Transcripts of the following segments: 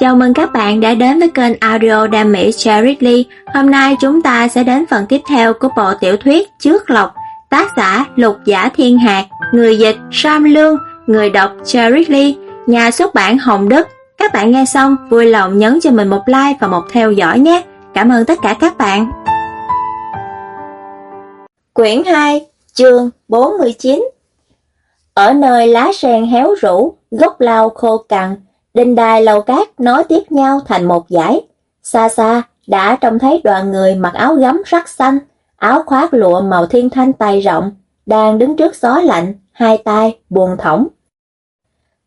Chào mừng các bạn đã đến với kênh audio Đam Mỹ Cherry Lee. Hôm nay chúng ta sẽ đến phần tiếp theo của bộ tiểu thuyết Trước Lộc, tác giả Lục Giả Thiên Hạc, người dịch Sam Lương, người đọc Cherry Lee, nhà xuất bản Hồng Đức. Các bạn nghe xong vui lòng nhấn cho mình một like và một theo dõi nhé. Cảm ơn tất cả các bạn. Quyển 2, chương 49 Ở nơi lá sen héo rũ, gốc lau khô cằn, đình đài lầu cát nối tiếp nhau thành một dải. Xa xa, đã trông thấy đoàn người mặc áo gấm sắc xanh, áo khoác lụa màu thiên thanh tay rộng, đang đứng trước gió lạnh, hai tay buồn thõng.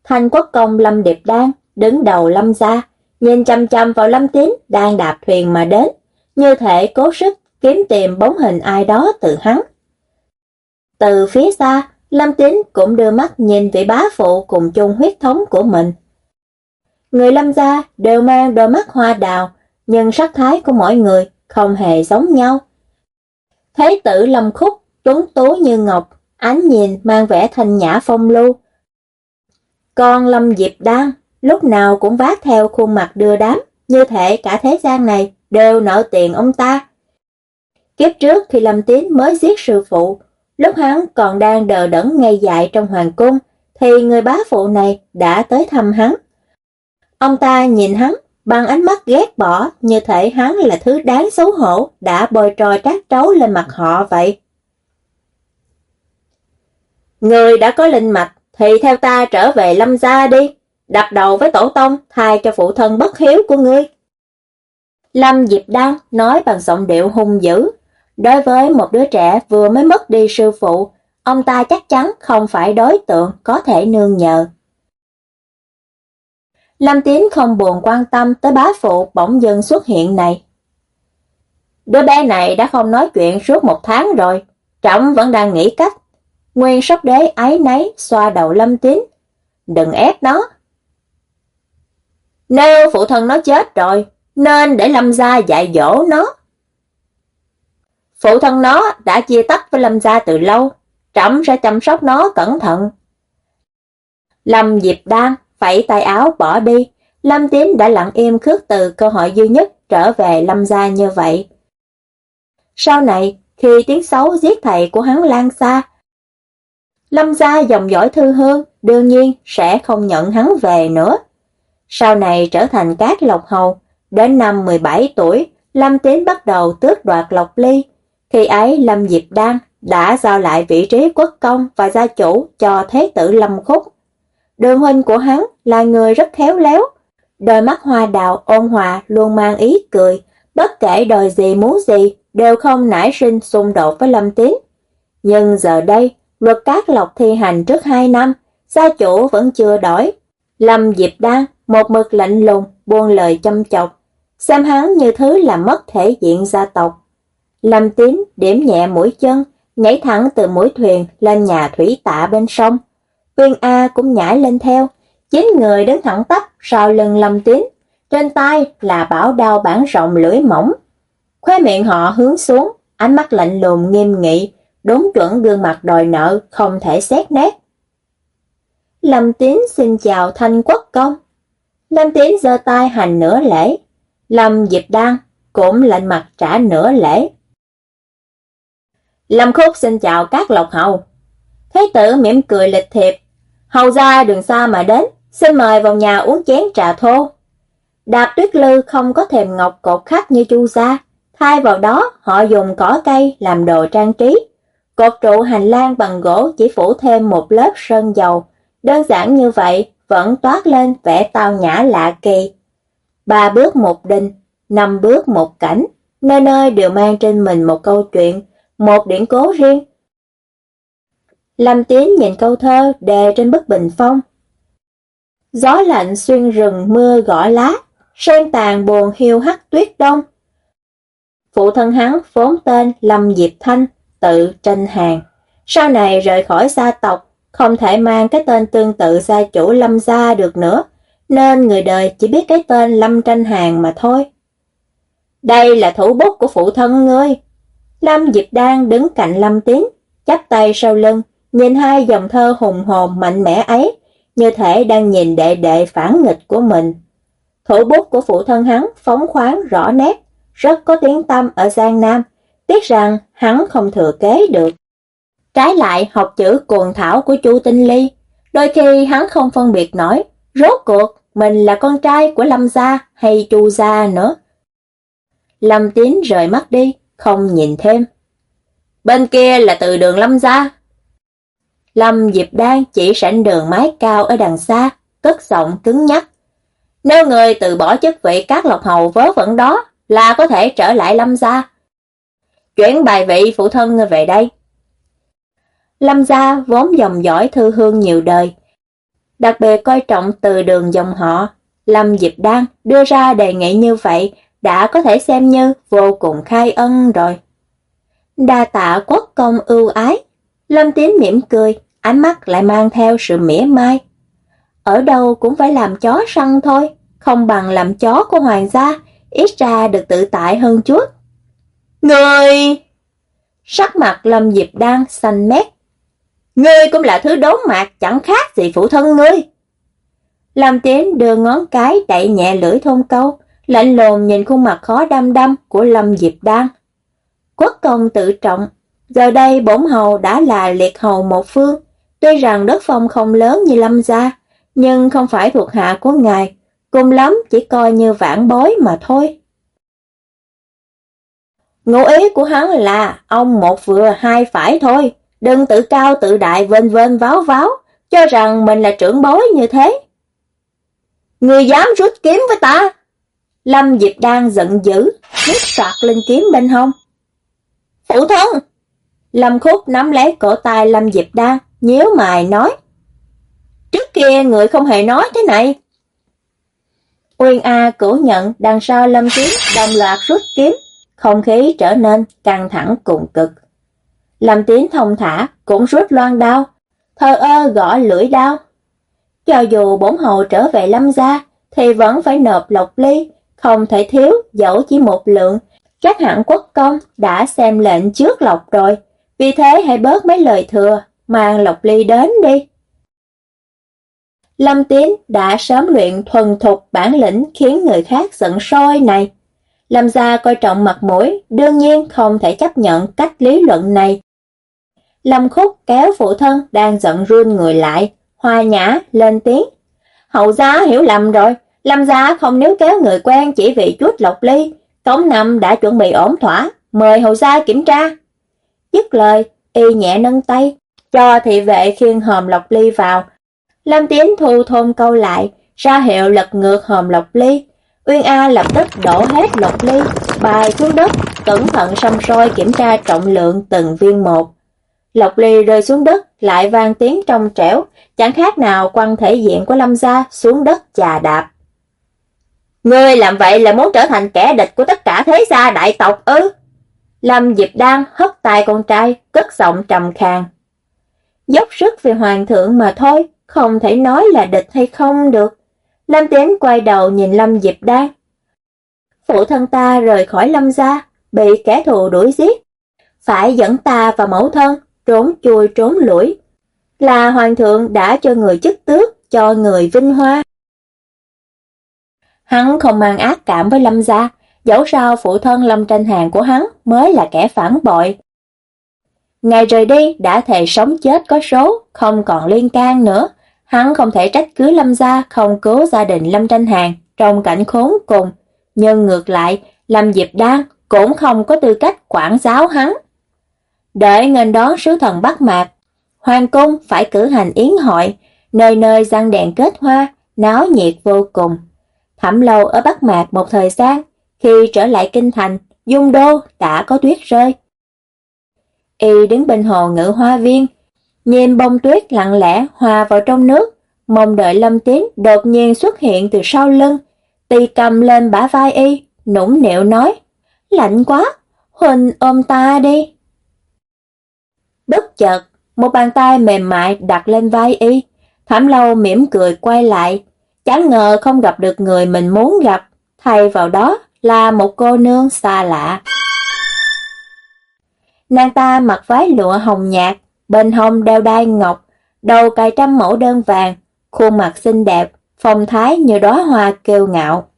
Thanh quốc công Lâm Điệp Đan đứng đầu Lâm gia, nhìn chăm chăm vào Lâm Tín đang đạp thuyền mà đến, như thể cố sức kiếm tìm bóng hình ai đó từ hắn. Từ phía xa, Lâm Tín cũng đưa mắt nhìn vị bá phụ cùng chung huyết thống của mình. Người lâm gia đều mang đôi mắt hoa đào, nhưng sắc thái của mỗi người không hề giống nhau. Thế tử Lâm Khúc, tuấn tú như ngọc, ánh nhìn mang vẻ thanh nhã phong lưu. Con Lâm Diệp Đan lúc nào cũng vác theo khuôn mặt đưa đám, như thể cả thế gian này đều nợ tiền ông ta. Kiếp trước thì Lâm Tín mới giết sư phụ, lúc hắn còn đang đờ đẫn ngay dại trong hoàng cung, thì người bá phụ này đã tới thăm hắn. Ông ta nhìn hắn bằng ánh mắt ghét bỏ như thể hắn là thứ đáng xấu hổ đã bồi trò trát trấu lên mặt họ vậy. Người đã có linh mạch thì theo ta trở về lâm gia đi, đập đầu với tổ tông thay cho phụ thân bất hiếu của ngươi. Lâm Diệp Đăng nói bằng giọng điệu hung dữ. Đối với một đứa trẻ vừa mới mất đi sư phụ, ông ta chắc chắn không phải đối tượng có thể nương nhờ. Lâm Tín không buồn quan tâm tới bá phụ bỗng dưng xuất hiện này. Đứa bé này đã không nói chuyện suốt một tháng rồi, trọng vẫn đang nghĩ cách. Nguyên sóc đế ái nấy xoa đầu Lâm Tín. Đừng ép nó. Nếu phụ thân nó chết rồi, nên để Lâm gia dạy dỗ nó. Phụ thân nó đã chia tách với Lâm gia từ lâu, trọng sẽ chăm sóc nó cẩn thận. Lâm Diệp Đan Phẩy tay áo bỏ đi, Lâm Tín đã lặng im khước từ cơ hội duy nhất trở về Lâm gia như vậy. Sau này, khi tiếng xấu giết thầy của hắn lan xa, Lâm gia dòng dõi thư hương đương nhiên sẽ không nhận hắn về nữa. Sau này trở thành cát lộc hầu, đến năm 17 tuổi, Lâm Tín bắt đầu tước đoạt lộc ly. Khi ấy Lâm Diệp Đan đã giao lại vị trí quốc công và gia chủ cho Thế tử Lâm Khúc. Đường huynh của hắn là người rất khéo léo. Đôi mắt hoa đào ôn hòa luôn mang ý cười, bất kể đòi gì muốn gì đều không nảy sinh xung đột với Lâm Tín. Nhưng giờ đây, luật cát lộc thi hành trước hai năm, gia chủ vẫn chưa đổi. Lâm Diệp Đan một mực lạnh lùng, buông lời châm chọc, xem hắn như thứ làm mất thể diện gia tộc. Lâm Tín điểm nhẹ mũi chân, nhảy thẳng từ mũi thuyền lên nhà thủy tạ bên sông. Uyên A cũng nhảy lên theo, chín người đứng thẳng tắp sau lưng Lâm Tín, trên tay là bảo đao bản rộng lưỡi mỏng. Khóe miệng họ hướng xuống, ánh mắt lạnh lùng nghiêm nghị, đúng chuẩn gương mặt đòi nợ không thể xét nét. Lâm Tín xin chào Thanh Quốc công. Lâm Tín giơ tay hành nửa lễ. Lâm Diệp Đan cũng lạnh mặt trả nửa lễ. Lâm Khúc xin chào các lộc hầu. Thế tử mỉm cười lịch thiệp, Hầu ra đường xa mà đến, xin mời vào nhà uống chén trà thô. Đạp tuyết lư không có thèm ngọc cột khắc như chu sa, thay vào đó họ dùng cỏ cây làm đồ trang trí. Cột trụ hành lang bằng gỗ chỉ phủ thêm một lớp sơn dầu, đơn giản như vậy vẫn toát lên vẻ tao nhã lạ kỳ. Ba bước một đình, năm bước một cảnh, nơi nơi đều mang trên mình một câu chuyện, một điển cố riêng, Lâm Tiến nhìn câu thơ đề trên bức bình phong. Gió lạnh xuyên rừng mưa gõ lá, sen tàn buồn hiu hắt tuyết đông. Phụ thân hắn vốn tên Lâm Diệp Thanh, tự tranh hàng. Sau này rời khỏi gia tộc, không thể mang cái tên tương tự gia chủ Lâm gia được nữa, nên người đời chỉ biết cái tên Lâm Tranh Hàng mà thôi. Đây là thủ bút của phụ thân ngươi. Lâm Diệp đang đứng cạnh Lâm Tiến, chắp tay sau lưng, Nhìn hai dòng thơ hùng hồn mạnh mẽ ấy, như thể đang nhìn đệ đệ phản nghịch của mình. Thủ bút của phụ thân hắn phóng khoáng rõ nét, rất có tiếng tâm ở Giang Nam, tiếc rằng hắn không thừa kế được. Trái lại học chữ cuồng thảo của Chu Tinh Ly, đôi khi hắn không phân biệt nổi, rốt cuộc mình là con trai của Lâm gia hay Chu gia nữa. Lâm Tín rời mắt đi, không nhìn thêm. Bên kia là từ đường Lâm gia. Lâm Diệp Đan chỉ sảnh đường mái cao ở đằng xa, cất giọng cứng nhắc. Nếu người từ bỏ chức vị các lộc hầu vớ vẩn đó, là có thể trở lại Lâm gia. Chuyển bài vị phụ thân người về đây. Lâm gia vốn dòng dõi thư hương nhiều đời, đặc biệt coi trọng từ đường dòng họ. Lâm Diệp Đan đưa ra đề nghị như vậy đã có thể xem như vô cùng khai ân rồi. Đa tạ quốc công ưu ái, Lâm Tín mỉm cười, ánh mắt lại mang theo sự mỉa mai. Ở đâu cũng phải làm chó săn thôi, không bằng làm chó của hoàng gia, ít ra được tự tại hơn chút. Người! Sắc mặt Lâm Diệp Đan xanh mét. Ngươi cũng là thứ đốn mạc chẳng khác gì phụ thân ngươi. Lâm Tiến đưa ngón cái đẩy nhẹ lưỡi thôn câu, lạnh lùng nhìn khuôn mặt khó đăm đăm của Lâm Diệp Đan. Quốc công tự trọng, giờ đây bổn hầu đã là liệt hầu một phương, tuy rằng đất phong không lớn như Lâm gia, nhưng không phải thuộc hạ của ngài, cùng lắm chỉ coi như vãn bối mà thôi. Ngụ ý của hắn là ông một vừa hai phải thôi, đừng tự cao tự đại vên vên váo váo, cho rằng mình là trưởng bối như thế. Người dám rút kiếm với ta? Lâm Diệp đang giận dữ, rút sạc lên kiếm bên hông. Phụ thân! Lâm Khúc nắm lấy cổ tay Lâm Diệp Đan, nhíu mày nói. Trước kia người không hề nói thế này. Uyên A cửu nhận đằng sau Lâm Kiếm đồng loạt rút kiếm, không khí trở nên căng thẳng cùng cực. Lâm Tiến thông thả cũng rút loan đao, thờ ơ gõ lưỡi đao. Cho dù bốn hầu trở về Lâm gia thì vẫn phải nộp lộc ly, không thể thiếu dẫu chỉ một lượng. Các hãng quốc công đã xem lệnh trước lộc rồi, vì thế hãy bớt mấy lời thừa, mang lộc ly đến đi. Lâm Tiến đã sớm luyện thuần thục bản lĩnh khiến người khác giận sôi này. Lâm gia coi trọng mặt mũi, đương nhiên không thể chấp nhận cách lý luận này. Lâm Khúc kéo phụ thân đang giận run người lại, hoa nhã lên tiếng. Hậu gia hiểu lầm rồi, Lâm gia không nếu kéo người quen chỉ vì chút lộc ly, cống Năm đã chuẩn bị ổn thỏa, mời hậu gia kiểm tra. Dứt lời, y nhẹ nâng tay, cho thị vệ khiêng hòm lọc ly vào. Lâm Tiến thu thôn câu lại, ra hiệu lật ngược hòm lọc ly. Uyên A lập tức đổ hết lọc ly, bài xuống đất, cẩn thận xăm soi kiểm tra trọng lượng từng viên một. lọc ly rơi xuống đất, lại vang tiếng trong trẻo, chẳng khác nào quăng thể diện của Lâm gia xuống đất chà đạp. Ngươi làm vậy là muốn trở thành kẻ địch của tất cả thế gia đại tộc ư? Lâm Diệp Đan hất tay con trai, cất giọng trầm khàn. Dốc sức về hoàng thượng mà thôi, không thể nói là địch hay không được. Lâm Tiến quay đầu nhìn Lâm Diệp Đan. Phụ thân ta rời khỏi Lâm gia, bị kẻ thù đuổi giết. Phải dẫn ta và mẫu thân, trốn chui trốn lũi. Là hoàng thượng đã cho người chức tước, cho người vinh hoa. Hắn không mang ác cảm với Lâm gia, dẫu sao phụ thân Lâm Tranh Hàng của hắn mới là kẻ phản bội. Ngày rời đi đã thề sống chết có số, không còn liên can nữa. Hắn không thể trách cứ Lâm gia không cứu gia đình Lâm Tranh Hàng trong cảnh khốn cùng, nhưng ngược lại, Lâm Diệp Đan cũng không có tư cách quản giáo hắn. Để nghênh đón sứ thần Bắc Mạc, Hoàng cung phải cử hành yến hội, nơi nơi răng đèn kết hoa, náo nhiệt vô cùng. Thẩm lâu ở Bắc Mạc một thời gian, khi trở lại kinh thành, dung đô đã có tuyết rơi. Y đứng bên hồ ngự hoa viên, nhìn bông tuyết lặng lẽ hòa vào trong nước, mong đợi Lâm Tiến đột nhiên xuất hiện từ sau lưng, tì cầm lên bả vai Y, nũng nịu nói, lạnh quá, Huỳnh ôm ta đi. Bất chợt, một bàn tay mềm mại đặt lên vai Y, Thảm lâu mỉm cười quay lại, Chẳng ngờ không gặp được người mình muốn gặp, thay vào đó là một cô nương xa lạ. Nàng ta mặc váy lụa hồng nhạt, bên hông đeo đai ngọc, đầu cài trăm mẫu đơn vàng, khuôn mặt xinh đẹp, phong thái như đóa hoa kêu ngạo.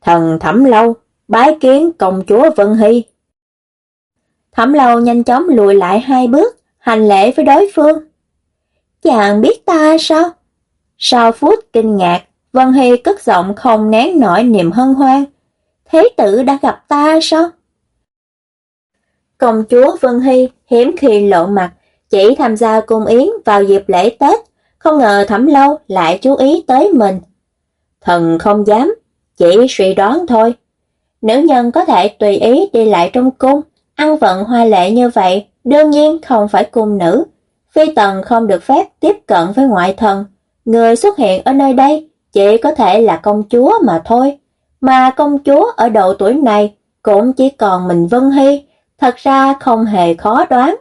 Thần Thẩm Lâu, bái kiến công chúa Vân Hy. Thẩm Lâu nhanh chóng lùi lại hai bước, hành lễ với đối phương. Chàng biết ta sao? Sau phút kinh ngạc, Vân Hy cất giọng không nén nổi niềm hân hoan. Thế tử đã gặp ta sao? Công chúa Vân Hy hiếm khi lộ mặt, chỉ tham gia cung yến vào dịp lễ Tết, không ngờ Thẩm Lâu lại chú ý tới mình. Thần không dám, chỉ suy đoán thôi. Nữ nhân có thể tùy ý đi lại trong cung, ăn vận hoa lệ như vậy, đương nhiên không phải cung nữ. Phi tần không được phép tiếp cận với ngoại thần. Người xuất hiện ở nơi đây chỉ có thể là công chúa mà thôi. Mà công chúa ở độ tuổi này cũng chỉ còn mình Vân Hy, thật ra không hề khó đoán.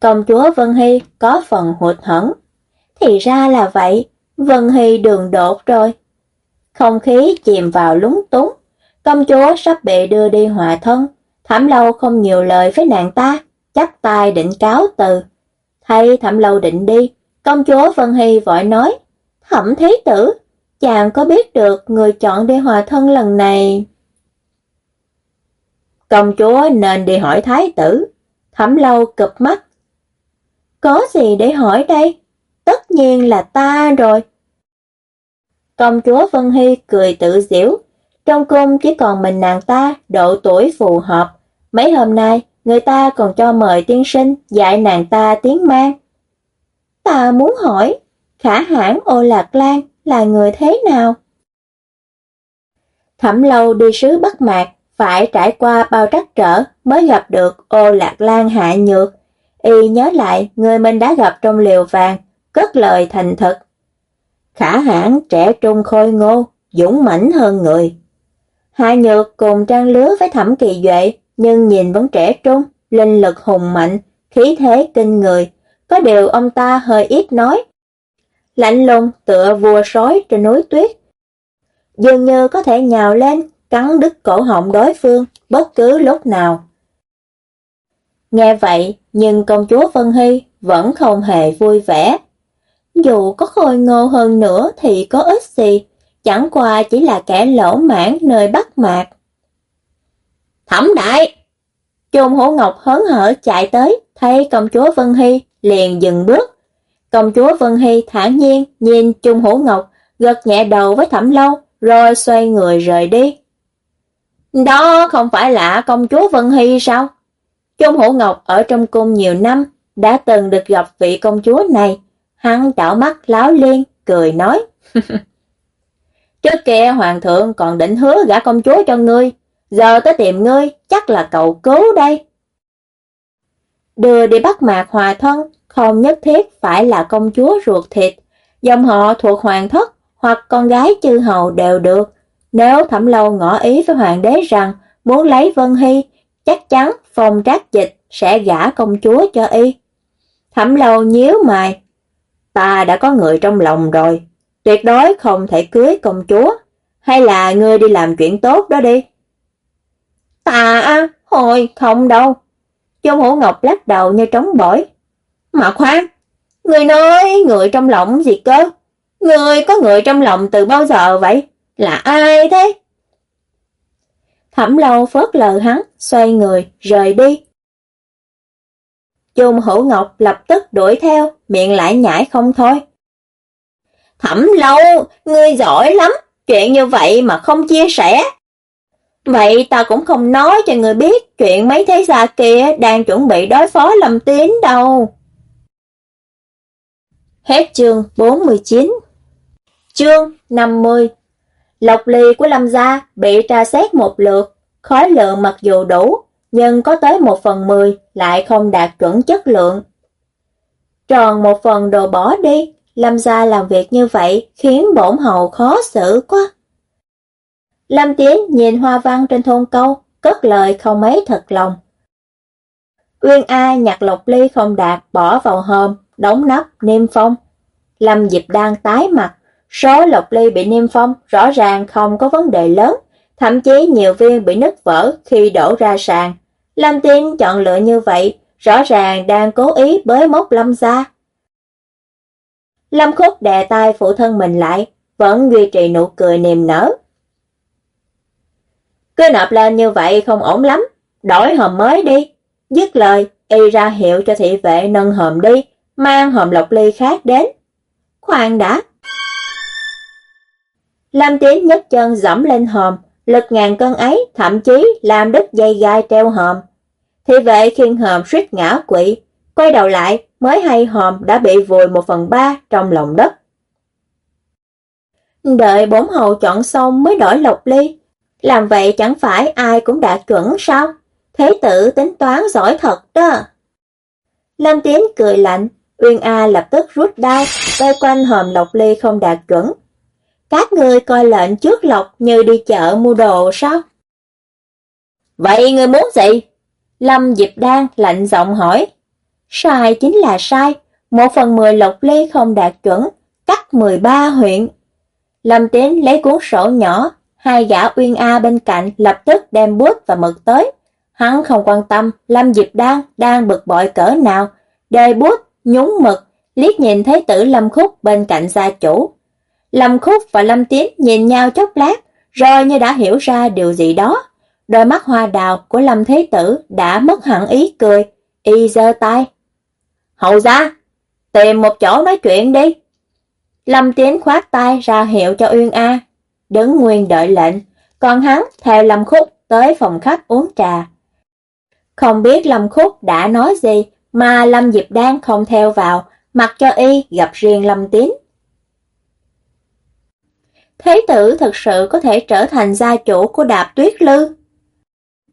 Công chúa Vân Hy có phần hụt hẫng. Thì ra là vậy, Vân Hy đường đột rồi. Không khí chìm vào lúng túng, công chúa sắp bị đưa đi hòa thân, Thảm lâu không nhiều lời với nàng ta, chắp tay định cáo từ. Thay thảm lâu định đi, công chúa Vân Hy vội nói, Hẩm thế tử, chàng có biết được người chọn đi hòa thân lần này? Công chúa nên đi hỏi thái tử, thẩm lâu cụp mắt. Có gì để hỏi đây? Tất nhiên là ta rồi. Công chúa Vân Hy cười tự giễu, trong cung chỉ còn mình nàng ta độ tuổi phù hợp. Mấy hôm nay, người ta còn cho mời tiên sinh dạy nàng ta tiếng mang. Ta muốn hỏi, khả hãn ô lạc lan là người thế nào? Thẩm lâu đi sứ Bắc Mạc, phải trải qua bao trắc trở mới gặp được ô lạc lan hạ nhược. Y nhớ lại người mình đã gặp trong liều vàng, cất lời thành thật. Khả hãn trẻ trung khôi ngô, dũng mãnh hơn người. Hạ nhược cùng trang lứa với thẩm kỳ duệ, nhưng nhìn vẫn trẻ trung, linh lực hùng mạnh, khí thế kinh người. Có điều ông ta hơi ít nói. Lạnh lùng tựa vua sói trên núi tuyết. Dường như có thể nhào lên, cắn đứt cổ họng đối phương bất cứ lúc nào. Nghe vậy, nhưng công chúa Vân Hy vẫn không hề vui vẻ. Dù có khôi ngô hơn nữa thì có ích gì, chẳng qua chỉ là kẻ lỗ mãn nơi bắt Mạc. Thẩm đại! Trung Hổ Ngọc hớn hở chạy tới, thấy công chúa Vân Hy, liền dừng bước. Công chúa Vân Hy thản nhiên nhìn Trung hữu Ngọc, gật nhẹ đầu với Thẩm Lâu, rồi xoay người rời đi. Đó không phải là công chúa Vân Hy sao? Trung hữu Ngọc ở trong cung nhiều năm, đã từng được gặp vị công chúa này. Hắn đảo mắt láo liên, cười nói. Trước kia hoàng thượng còn định hứa gả công chúa cho ngươi, giờ tới tìm ngươi, chắc là cậu cứu đây. Đưa đi bắt mạc hòa thân, không nhất thiết phải là công chúa ruột thịt, dòng họ thuộc hoàng thất hoặc con gái chư hầu đều được. Nếu thẩm lâu ngỏ ý với hoàng đế rằng muốn lấy Vân Hy, chắc chắn phòng trác dịch sẽ gả công chúa cho y. Thẩm lâu nhíu mày. Ta đã có người trong lòng rồi, tuyệt đối không thể cưới công chúa, hay là ngươi đi làm chuyện tốt đó đi. Ta à, hồi không đâu. chung Hữu Ngọc lắc đầu như trống bỏi. Mà khoan, người nói người trong lòng gì cơ? Người có người trong lòng từ bao giờ vậy? Là ai thế? Thẩm lâu phớt lờ hắn, xoay người, rời đi. Trung Hữu Ngọc lập tức đuổi theo, miệng lại nhảy không thôi. Thẩm lâu, ngươi giỏi lắm, chuyện như vậy mà không chia sẻ. Vậy ta cũng không nói cho người biết chuyện mấy thế gia kia đang chuẩn bị đối phó Lâm tín đâu. Hết chương 49 Chương 50 Lộc ly của Lâm gia bị tra xét một lượt, khói lượng mặc dù đủ, nhưng có tới một phần mười lại không đạt chuẩn chất lượng. Tròn một phần đồ bỏ đi, Lâm gia làm việc như vậy khiến bổn hậu khó xử quá. Lâm Tiến nhìn hoa văn trên thôn câu, cất lời không mấy thật lòng. Uyên A nhặt lộc ly không đạt bỏ vào hòm, đóng nắp, niêm phong. Lâm Diệp đang tái mặt, số lộc ly bị niêm phong rõ ràng không có vấn đề lớn, thậm chí nhiều viên bị nứt vỡ khi đổ ra sàn. Lâm tiên chọn lựa như vậy, rõ ràng đang cố ý bới móc Lâm ra. Lâm Khúc đè tay phụ thân mình lại, vẫn duy trì nụ cười niềm nở, Cứ nộp lên như vậy không ổn lắm, đổi hòm mới đi. Dứt lời, y ra hiệu cho thị vệ nâng hòm đi, mang hòm lọc ly khác đến. Khoan đã. Lam Tiến nhấc chân dẫm lên hòm, lực ngàn cân ấy thậm chí làm đứt dây gai treo hòm. Thị vệ khiên hòm suýt ngã quỵ, quay đầu lại mới hay hòm đã bị vùi một phần ba trong lòng đất. Đợi bốn hầu chọn xong mới đổi lộc ly, làm vậy chẳng phải ai cũng đã chuẩn sao? Thế tử tính toán giỏi thật đó. Lâm Tiến cười lạnh, Uyên A lập tức rút đao, vây quanh hòm lộc ly không đạt chuẩn. Các ngươi coi lệnh trước lộc như đi chợ mua đồ sao? Vậy người muốn gì? Lâm Diệp Đan lạnh giọng hỏi. Sai chính là sai, một phần mười lộc ly không đạt chuẩn, cắt 13 huyện. Lâm Tiến lấy cuốn sổ nhỏ, hai gã Uyên A bên cạnh lập tức đem bút và mực tới. Hắn không quan tâm Lâm Diệp Đan đang bực bội cỡ nào, đề bút, nhúng mực, liếc nhìn thấy tử Lâm Khúc bên cạnh gia chủ. Lâm Khúc và Lâm Tiến nhìn nhau chốc lát, rồi như đã hiểu ra điều gì đó. Đôi mắt hoa đào của Lâm Thế Tử đã mất hẳn ý cười, y giơ tay. Hậu gia, tìm một chỗ nói chuyện đi. Lâm Tiến khoát tay ra hiệu cho Uyên A, đứng nguyên đợi lệnh, còn hắn theo Lâm Khúc tới phòng khách uống trà. Không biết Lâm Khúc đã nói gì mà Lâm Diệp Đan không theo vào, mặc cho y gặp riêng Lâm tín. Thế tử thật sự có thể trở thành gia chủ của đạp tuyết lư.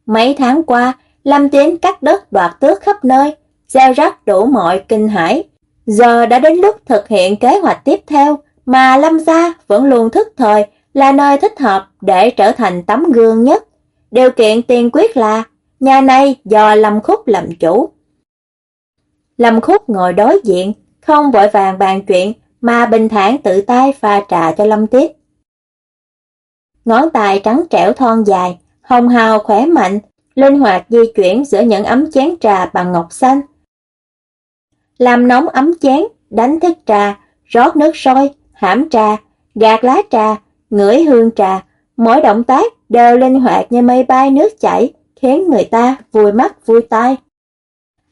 Mấy tháng qua, Lâm tín cắt đất đoạt tước khắp nơi, gieo rắc đủ mọi kinh hãi. Giờ đã đến lúc thực hiện kế hoạch tiếp theo, mà Lâm gia vẫn luôn thức thời là nơi thích hợp để trở thành tấm gương nhất. Điều kiện tiên quyết là nhà này do Lâm Khúc làm chủ. Lâm Khúc ngồi đối diện, không vội vàng bàn chuyện mà bình thản tự tay pha trà cho Lâm Tiết. Ngón tay trắng trẻo thon dài, hồng hào khỏe mạnh, linh hoạt di chuyển giữa những ấm chén trà bằng ngọc xanh. Làm nóng ấm chén, đánh thức trà, rót nước sôi, hãm trà, gạt lá trà, ngửi hương trà, mỗi động tác đều linh hoạt như mây bay nước chảy, khiến người ta vui mắt vui tai.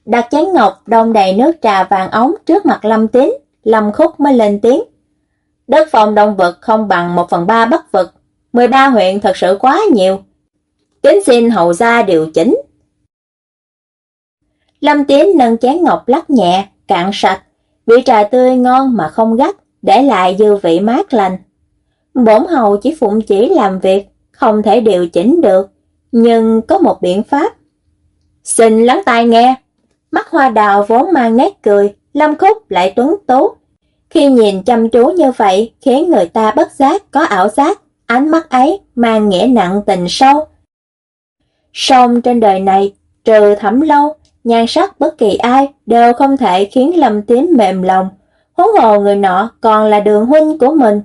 Đặt chén ngọc đông đầy nước trà vàng ống trước mặt Lâm Tín, Lâm Khúc mới lên tiếng. Đất phòng đông vực không bằng một phần ba bắc vực, 13 huyện thật sự quá nhiều. Kính xin hậu gia điều chỉnh. Lâm Tín nâng chén ngọc lắc nhẹ, cạn sạch, vị trà tươi ngon mà không gắt, để lại dư vị mát lành. Bổn hầu chỉ phụng chỉ làm việc, không thể điều chỉnh được, nhưng có một biện pháp. Xin lắng tai nghe. Mắt hoa đào vốn mang nét cười, lâm khúc lại tuấn tú. Khi nhìn chăm chú như vậy khiến người ta bất giác có ảo giác, ánh mắt ấy mang nghĩa nặng tình sâu. Song trên đời này, trừ thẩm lâu, nhan sắc bất kỳ ai đều không thể khiến lâm tín mềm lòng, huống hồ người nọ còn là đường huynh của mình.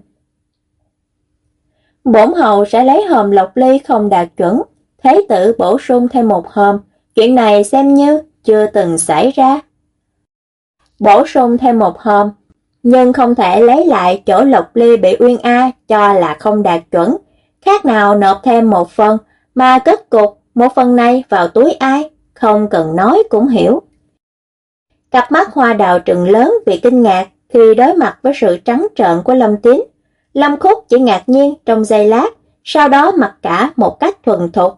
Bổn hầu sẽ lấy hòm lộc ly không đạt chuẩn, thế tử bổ sung thêm một hòm, chuyện này xem như chưa từng xảy ra. Bổ sung thêm một hôm nhưng không thể lấy lại chỗ lộc ly bị Uyên A cho là không đạt chuẩn, khác nào nộp thêm một phần, mà kết cục một phần này vào túi ai, không cần nói cũng hiểu. Cặp mắt hoa đào trừng lớn vì kinh ngạc khi đối mặt với sự trắng trợn của Lâm Tín. Lâm Khúc chỉ ngạc nhiên trong giây lát, sau đó mặc cả một cách thuần thục.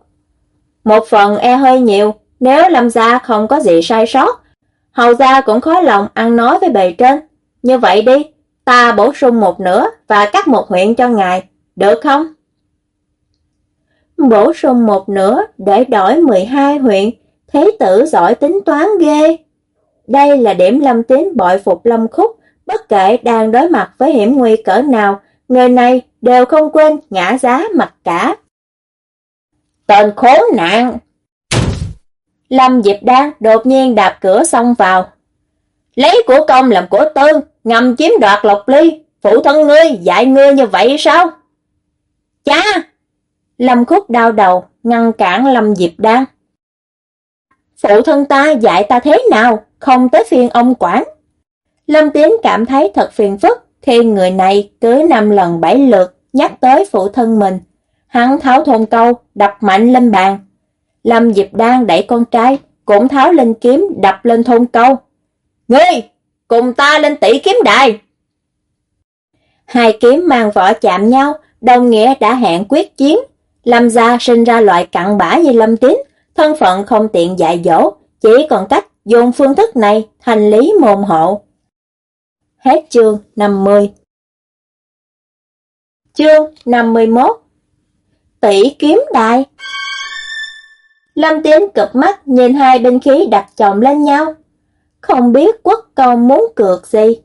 Một phần e hơi nhiều, nếu Lâm gia không có gì sai sót, hầu gia cũng khó lòng ăn nói với bề trên. Như vậy đi, ta bổ sung một nửa và cắt một huyện cho ngài, được không? Bổ sung một nửa để đổi 12 huyện, thế tử giỏi tính toán ghê. Đây là điểm Lâm Tín bội phục Lâm Khúc, bất kể đang đối mặt với hiểm nguy cỡ nào, người này đều không quên ngã giá mặt cả. Tên khốn nạn! Lâm Diệp Đan đột nhiên đạp cửa xông vào. Lấy của công làm của tư, ngầm chiếm đoạt lộc ly, phụ thân ngươi dạy ngươi như vậy sao? Cha! Lâm Khúc đau đầu, ngăn cản Lâm Diệp Đan. Phụ thân ta dạy ta thế nào, không tới phiên ông quản. Lâm Tiến cảm thấy thật phiền phức khi người này cứ năm lần bảy lượt nhắc tới phụ thân mình. hắn tháo thôn câu, đập mạnh lên bàn. Lâm Diệp đang đẩy con trai, cũng tháo lên kiếm đập lên thôn câu. Ngươi, cùng ta lên tỷ kiếm đài. Hai kiếm mang vỏ chạm nhau, đồng nghĩa đã hẹn quyết chiến. Lâm gia sinh ra loại cặn bã như Lâm Tín, thân phận không tiện dạy dỗ, chỉ còn cách dùng phương thức này thành lý môn hộ. Hết chương 50 Chương 51 Tỷ kiếm đài Lâm Tiến cực mắt nhìn hai binh khí đặt chồng lên nhau. Không biết quốc công muốn cược gì.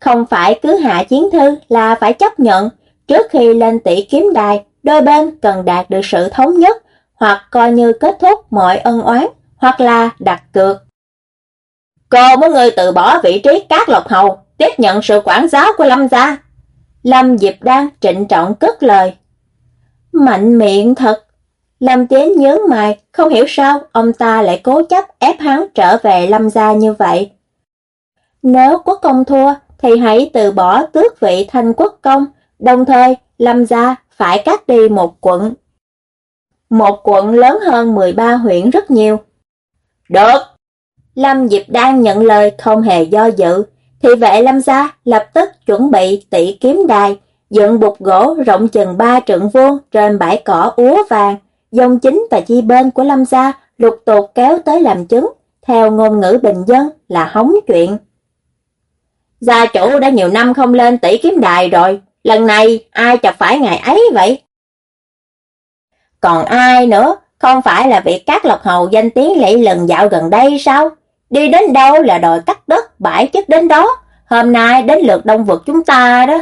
Không phải cứ hạ chiến thư là phải chấp nhận, trước khi lên tỷ kiếm đài, đôi bên cần đạt được sự thống nhất, hoặc coi như kết thúc mọi ân oán, hoặc là đặt cược. Cô muốn người từ bỏ vị trí cát lộc hầu, tiếp nhận sự quản giáo của Lâm gia. Lâm Diệp đang trịnh trọng cất lời. Mạnh miệng thật. Lâm Tiến nhớ mày, không hiểu sao ông ta lại cố chấp ép hắn trở về Lâm gia như vậy. Nếu quốc công thua, thì hãy từ bỏ tước vị thanh quốc công, đồng thời Lâm gia phải cắt đi một quận. Một quận lớn hơn 13 huyện rất nhiều. Được! Lâm Diệp đang nhận lời không hề do dự, thì vệ Lâm gia lập tức chuẩn bị tỷ kiếm đài, dựng bục gỗ rộng chừng ba trượng vuông trên bãi cỏ úa vàng, dòng chính và chi bên của Lâm gia lục tục kéo tới làm chứng, theo ngôn ngữ bình dân là hóng chuyện. Gia chủ đã nhiều năm không lên tỷ kiếm đài rồi, lần này ai chọc phải ngày ấy vậy? Còn ai nữa, không phải là vị Cát Lộc Hầu danh tiếng lẫy lần dạo gần đây sao? Đi đến đâu là đòi cắt đất, bãi chất đến đó, hôm nay đến lượt đông vực chúng ta đó.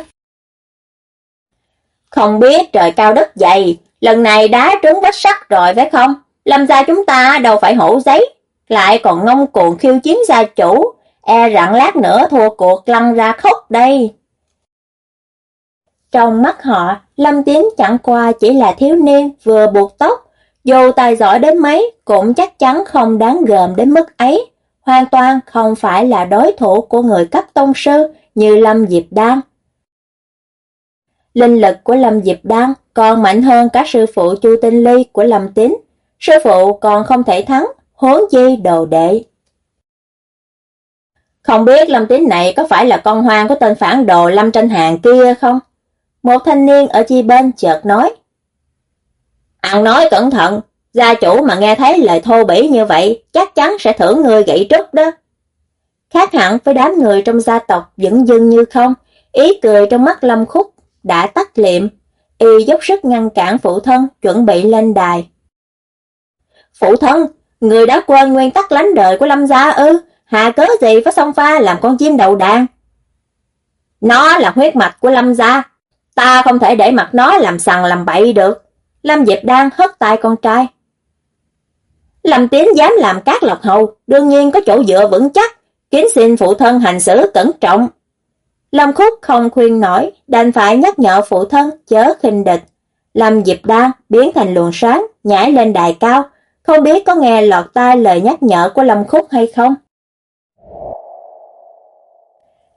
Không biết trời cao đất dày, lần này đá trúng vách sắt rồi phải không? Lâm gia chúng ta đâu phải hổ giấy, lại còn ngông cuồng khiêu chiến gia chủ, e rằng lát nữa thua cuộc lăn ra khóc đây. Trong mắt họ, Lâm Tiến chẳng qua chỉ là thiếu niên vừa buộc tóc, dù tài giỏi đến mấy cũng chắc chắn không đáng gờm đến mức ấy, hoàn toàn không phải là đối thủ của người cấp tông sư như Lâm Diệp Đan. Linh lực của Lâm Diệp Đan còn mạnh hơn cả sư phụ Chu Tinh Ly của Lâm Tín, sư phụ còn không thể thắng, huống chi đồ đệ. Không biết Lâm Tín này có phải là con hoang của tên phản đồ Lâm Tranh Hàng kia không? Một thanh niên ở chi bên chợt nói. Ăn nói cẩn thận, gia chủ mà nghe thấy lời thô bỉ như vậy, chắc chắn sẽ thưởng người gãy trúc đó. Khác hẳn với đám người trong gia tộc vẫn dưng như không, ý cười trong mắt Lâm Khúc đã tắt liệm, y dốc sức ngăn cản phụ thân chuẩn bị lên đài. Phụ thân, người đã quên nguyên tắc lánh đời của Lâm gia ư, hạ cớ gì phải xông pha làm con chim đầu đàn? Nó là huyết mạch của Lâm gia, ta không thể để mặt nó làm sằng làm bậy được. Lâm Diệp đang hất tay con trai. Lâm Tiến dám làm cát lọc hầu, đương nhiên có chỗ dựa vững chắc, Kiến xin phụ thân hành xử cẩn trọng. Lâm Khúc không khuyên nổi, đành phải nhắc nhở phụ thân chớ khinh địch. Lâm Diệp Đan biến thành luồng sáng, nhảy lên đài cao, không biết có nghe lọt tai lời nhắc nhở của Lâm Khúc hay không.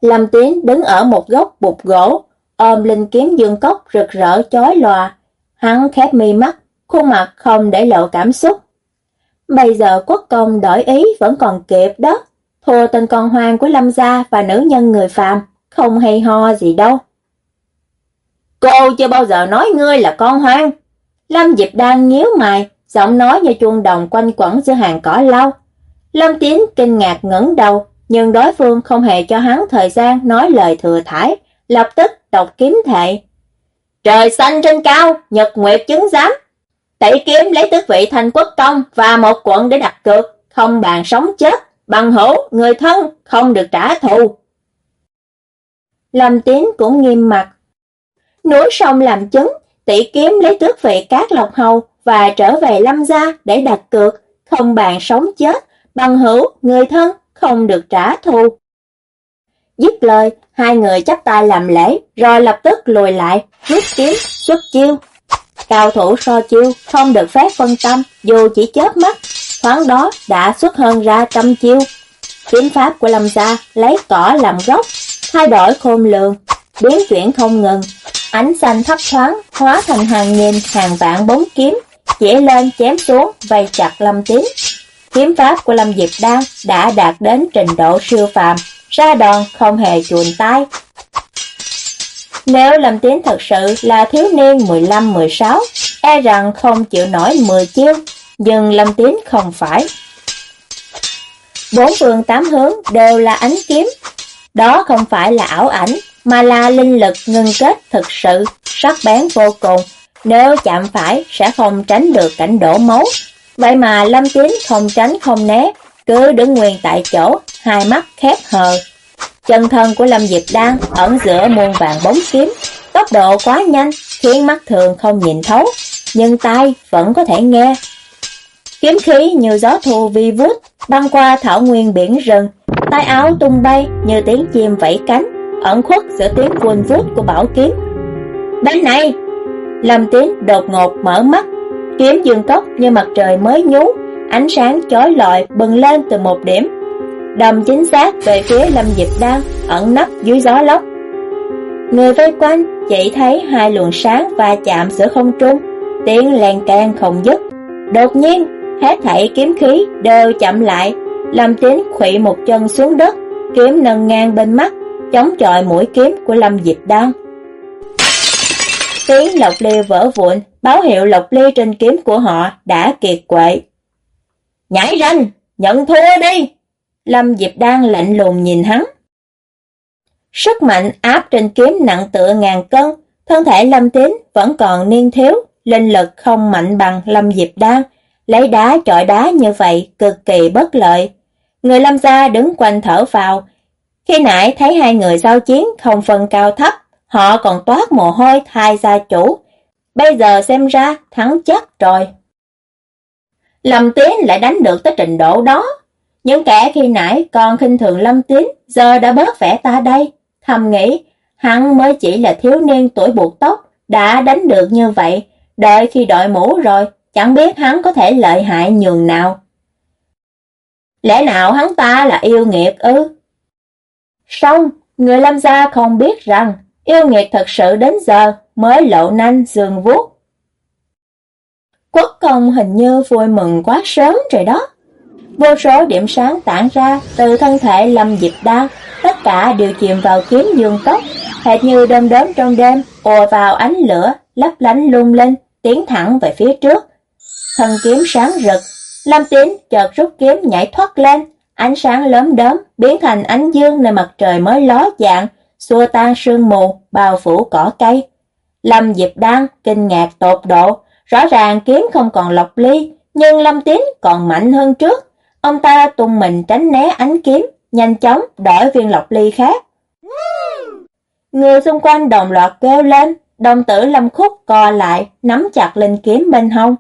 Lâm Tiến đứng ở một góc bục gỗ, ôm linh kiếm dương cốc rực rỡ chói lòa. Hắn khép mi mắt, khuôn mặt không để lộ cảm xúc. Bây giờ quốc công đổi ý vẫn còn kịp đó. Thua tên con hoang của Lâm gia và nữ nhân người phàm, không hay ho gì đâu. Cô chưa bao giờ nói ngươi là con hoang. Lâm Diệp đang nhíu mày, giọng nói như chuông đồng quanh quẩn giữa hàng cỏ lau. Lâm Tiến kinh ngạc ngẩng đầu, nhưng đối phương không hề cho hắn thời gian nói lời thừa thải, lập tức đọc kiếm thệ. Trời xanh trên cao, nhật nguyệt chứng giám. Tẩy kiếm lấy tước vị thành quốc công và một quận để đặt cược, không bàn sống chết, bằng hữu, người thân, không được trả thù. Lâm Tiến cũng nghiêm mặt. Núi sông làm chứng, tỷ kiếm lấy tước vị cát lộc hầu và trở về lâm gia để đặt cược, không bàn sống chết, bằng hữu, người thân, không được trả thù. Dứt lời, hai người chắp tay làm lễ, rồi lập tức lùi lại, rút kiếm, xuất chiêu. Cao thủ so chiêu, không được phép phân tâm, dù chỉ chớp mắt, thoáng đó đã xuất hơn ra trăm chiêu. Kiếm pháp của Lâm Gia lấy cỏ làm gốc, thay đổi khôn lường, biến chuyển không ngừng. Ánh xanh thấp thoáng, hóa thành hàng nghìn, hàng vạn bóng kiếm, chỉ lên chém xuống, vây chặt Lâm Tín. Kiếm pháp của Lâm Diệp Đan đã đạt đến trình độ siêu phàm, ra đòn không hề chuồn tay. Nếu Lâm Tín thật sự là thiếu niên 15-16, e rằng không chịu nổi 10 chiêu, nhưng Lâm Tín không phải. Bốn phương tám hướng đều là ánh kiếm, đó không phải là ảo ảnh, mà là linh lực ngưng kết thực sự, sắc bén vô cùng, nếu chạm phải sẽ không tránh được cảnh đổ máu. Vậy mà Lâm Tín không tránh không né, cứ đứng nguyên tại chỗ, hai mắt khép hờ. Chân thân của Lâm Diệp Đan ẩn giữa muôn vàng bóng kiếm, tốc độ quá nhanh khiến mắt thường không nhìn thấu, nhưng tai vẫn có thể nghe. Kiếm khí như gió thu vi vút, băng qua thảo nguyên biển rừng, tay áo tung bay như tiếng chim vẫy cánh, ẩn khuất giữa tiếng vun vút của bảo kiếm. Bên này! Lâm Tiến đột ngột mở mắt, kiếm dương cốc như mặt trời mới nhú, ánh sáng chói lọi bừng lên từ một điểm. Đầm chính xác về phía Lâm Diệp đang ẩn nấp dưới gió lốc. Người vây quanh chỉ thấy hai luồng sáng va chạm giữa không trung, tiếng len can không dứt. Đột nhiên, hết thảy kiếm khí đều chậm lại, Lâm Tín khủy một chân xuống đất, kiếm nâng ngang bên mắt, chống chọi mũi kiếm của Lâm Diệp Đan. Tiếng lộc ly vỡ vụn, báo hiệu lộc ly trên kiếm của họ đã kiệt quệ. Nhảy ranh, nhận thua đi! Lâm Diệp Đan lạnh lùng nhìn hắn. Sức mạnh áp trên kiếm nặng tựa ngàn cân, thân thể Lâm Tín vẫn còn niên thiếu, linh lực không mạnh bằng Lâm Diệp Đan, lấy đá chọi đá như vậy cực kỳ bất lợi. Người Lâm gia đứng quanh thở vào, khi nãy thấy hai người giao chiến không phân cao thấp, họ còn toát mồ hôi thay gia chủ. Bây giờ xem ra thắng chắc rồi. Lâm Tiến lại đánh được tới trình độ đó. Những kẻ khi nãy còn khinh thường Lâm Tiến giờ đã bớt vẻ ta đây. Thầm nghĩ, hắn mới chỉ là thiếu niên tuổi buộc tóc, đã đánh được như vậy. Đợi khi đội mũ rồi, chẳng biết hắn có thể lợi hại nhường nào. Lẽ nào hắn ta là yêu nghiệt ư? Xong, người Lâm gia không biết rằng yêu nghiệt thật sự đến giờ mới lộ nanh giường vuốt. Quốc công hình như vui mừng quá sớm rồi đó. Vô số điểm sáng tản ra từ thân thể Lâm Diệp Đa, tất cả đều chìm vào kiếm dương cốc, hệt như đom đóm trong đêm, ùa vào ánh lửa, lấp lánh lung linh, tiến thẳng về phía trước. Thân kiếm sáng rực, Lâm Tín chợt rút kiếm nhảy thoát lên, ánh sáng lớn đớm biến thành ánh dương nơi mặt trời mới ló dạng, xua tan sương mù, bao phủ cỏ cây. Lâm Diệp Đan kinh ngạc tột độ, rõ ràng kiếm không còn lọc ly, nhưng Lâm Tín còn mạnh hơn trước. Ông ta tung mình tránh né ánh kiếm, nhanh chóng đổi viên lọc ly khác. Người xung quanh đồng loạt kêu lên, đồng tử Lâm Khúc co lại, nắm chặt lên kiếm bên hông.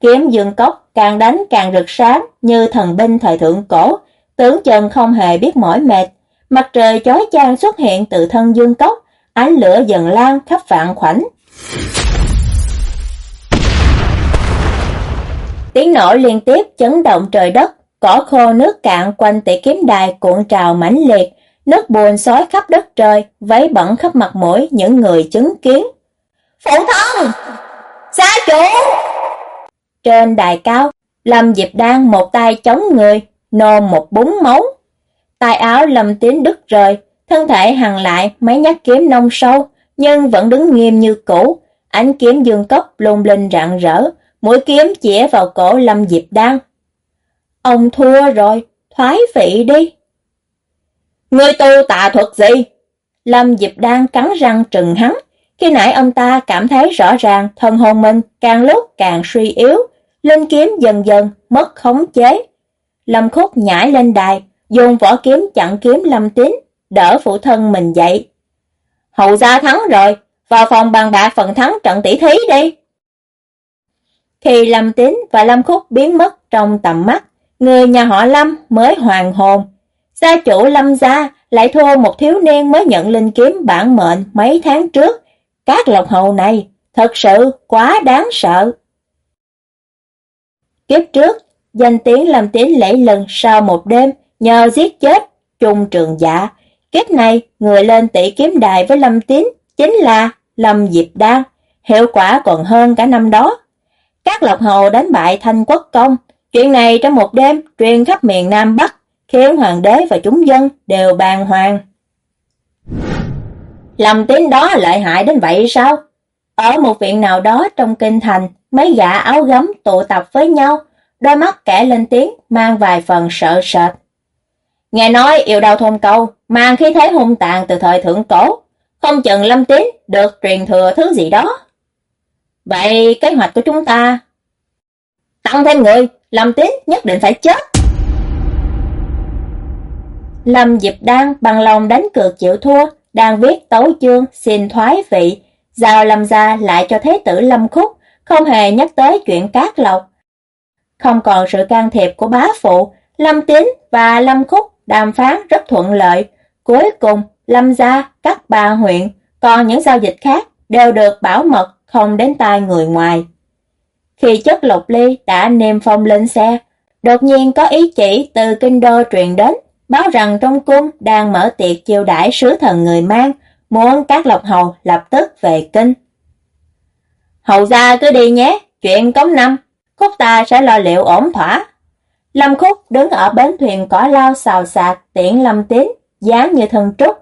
Kiếm dương cốc càng đánh càng rực sáng như thần binh thời thượng cổ, tướng chân không hề biết mỏi mệt. Mặt trời chói chang xuất hiện từ thân dương cốc, ánh lửa dần lan khắp vạn khoảnh. Tiếng nổ liên tiếp chấn động trời đất, cỏ khô nước cạn quanh tỷ kiếm đài cuộn trào mãnh liệt, nước buồn xói khắp đất trời, vấy bẩn khắp mặt mũi những người chứng kiến. Phụ thân! Gia chủ! Trên đài cao, Lâm Diệp đan một tay chống người, nôn một búng máu. Tay áo Lâm Tiến đứt rời, thân thể hằng lại mấy nhát kiếm nông sâu, nhưng vẫn đứng nghiêm như cũ. Ánh kiếm dương cốc lung linh rạng rỡ, mũi kiếm chĩa vào cổ Lâm Diệp Đan. Ông thua rồi, thoái vị đi. Ngươi tu tà thuật gì? Lâm Diệp Đan cắn răng trừng hắn. Khi nãy ông ta cảm thấy rõ ràng thân hồn mình càng lúc càng suy yếu, Linh kiếm dần dần mất khống chế. Lâm Khúc nhảy lên đài, dùng vỏ kiếm chặn kiếm Lâm Tín, đỡ phụ thân mình dậy. Hậu gia thắng rồi, vào phòng bàn bạc phần thắng trận tỷ thí đi. Khi Lâm Tín và Lâm Khúc biến mất trong tầm mắt, người nhà họ Lâm mới hoàn hồn. Gia chủ Lâm gia lại thua một thiếu niên mới nhận linh kiếm bản mệnh mấy tháng trước. Các lộc hậu này thật sự quá đáng sợ. Kiếp trước, danh tiếng làm tiếng lễ lần sau một đêm nhờ giết chết Trung Trường Dạ. Kiếp này, người lên tỷ kiếm đài với Lâm Tín chính là Lâm Diệp Đan, hiệu quả còn hơn cả năm đó. Các Lộc hồ đánh bại Thanh Quốc Công, chuyện này trong một đêm truyền khắp miền Nam Bắc, khiến hoàng đế và chúng dân đều bàng hoàng. Lâm tín đó lợi hại đến vậy sao? Ở một viện nào đó trong kinh thành, mấy gã áo gấm tụ tập với nhau, đôi mắt kẻ lên tiếng mang vài phần sợ sệt. Nghe nói yêu đào thôn câu, mang khí thế hung tàn từ thời thượng cổ, không chừng Lâm Tín được truyền thừa thứ gì đó. Vậy kế hoạch của chúng ta tăng thêm người, Lâm Tín nhất định phải chết. Lâm Diệp Đan bằng lòng đánh cược chịu thua, đang viết tấu chương xin thoái vị, giao Lâm gia lại cho thế tử Lâm Khúc, không hề nhắc tới chuyện cát lộc. Không còn sự can thiệp của bá phụ, Lâm Tín và Lâm Khúc đàm phán rất thuận lợi. Cuối cùng, Lâm gia, các bà huyện, còn những giao dịch khác đều được bảo mật không đến tai người ngoài. Khi chất lục ly đã niêm phong lên xe, đột nhiên có ý chỉ từ kinh đô truyền đến, báo rằng trong cung đang mở tiệc chiêu đãi sứ thần người mang, muốn các lộc hầu lập tức về kinh. Hầu gia cứ đi nhé, chuyện cống năm, khúc ta sẽ lo liệu ổn thỏa. Lâm khúc đứng ở bến thuyền cỏ lao xào xạc tiễn lâm tín, dáng như thân trúc,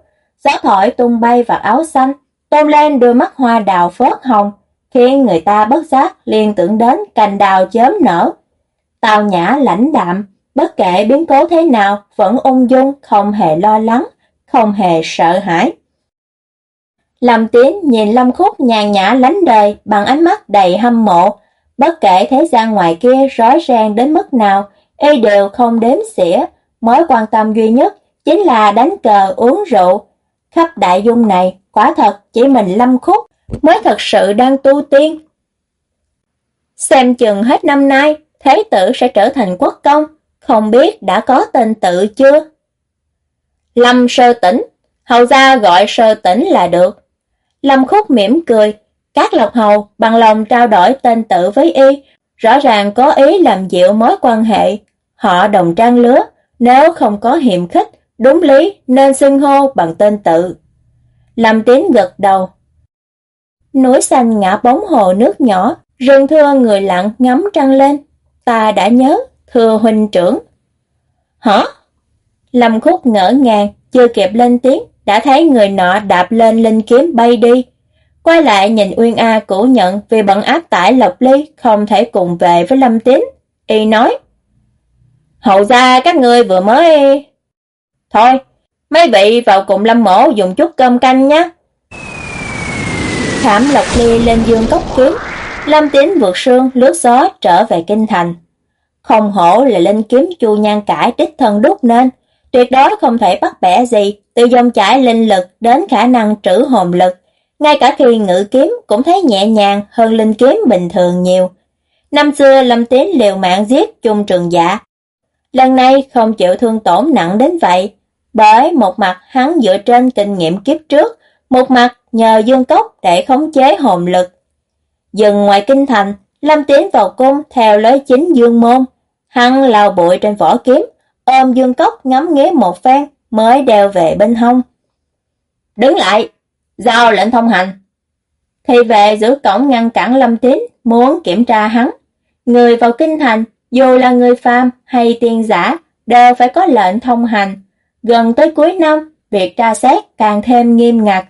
gió thổi tung bay vào áo xanh, tôn lên đôi mắt hoa đào phớt hồng, khiến người ta bất giác liên tưởng đến cành đào chớm nở. Tào nhã lãnh đạm, bất kể biến cố thế nào vẫn ung dung, không hề lo lắng, không hề sợ hãi. Lâm Tiến nhìn Lâm Khúc nhàn nhã lánh đời bằng ánh mắt đầy hâm mộ, bất kể thế gian ngoài kia rối ren đến mức nào, y đều không đếm xỉa, mối quan tâm duy nhất chính là đánh cờ uống rượu. Khắp đại dung này, quả thật chỉ mình Lâm Khúc mới thật sự đang tu tiên. Xem chừng hết năm nay, thế tử sẽ trở thành quốc công, không biết đã có tên tự chưa? Lâm sơ tỉnh, hầu gia gọi sơ tỉnh là được. Lâm khúc mỉm cười, các lộc hầu bằng lòng trao đổi tên tự với y, rõ ràng có ý làm dịu mối quan hệ. Họ đồng trang lứa, nếu không có hiểm khích, đúng lý nên xưng hô bằng tên tự. Lâm tiến gật đầu. Núi xanh ngã bóng hồ nước nhỏ, rừng thưa người lặng ngắm trăng lên. Ta đã nhớ, thưa huynh trưởng. Hả? Lâm khúc ngỡ ngàng, chưa kịp lên tiếng, đã thấy người nọ đạp lên linh kiếm bay đi. Quay lại nhìn Uyên A cũ nhận vì bận áp tải Lộc Ly không thể cùng về với Lâm Tín. Y nói, Hậu ra các ngươi vừa mới... Thôi, mấy vị vào cùng Lâm Mổ dùng chút cơm canh nhé. Khảm Lộc Ly lên dương cốc kiếm, Lâm Tín vượt sương lướt gió trở về kinh thành. Không hổ là linh kiếm chu nhan cải đích thân đúc nên, tuyệt đối không thể bắt bẻ gì, từ dòng chảy linh lực đến khả năng trữ hồn lực. Ngay cả khi ngự kiếm cũng thấy nhẹ nhàng hơn linh kiếm bình thường nhiều. Năm xưa Lâm Tín liều mạng giết chung trường giả Lần này không chịu thương tổn nặng đến vậy, bởi một mặt hắn dựa trên kinh nghiệm kiếp trước, một mặt nhờ dương cốc để khống chế hồn lực. Dừng ngoài kinh thành, Lâm Tiến vào cung theo lối chính dương môn. Hắn lao bụi trên vỏ kiếm, ôm dương cốc ngắm nghế một phen mới đeo về bên hông. Đứng lại, giao lệnh thông hành. Thì về giữ cổng ngăn cản Lâm Tín, muốn kiểm tra hắn. Người vào kinh thành, dù là người phàm hay tiên giả, đều phải có lệnh thông hành. Gần tới cuối năm, việc tra xét càng thêm nghiêm ngặt.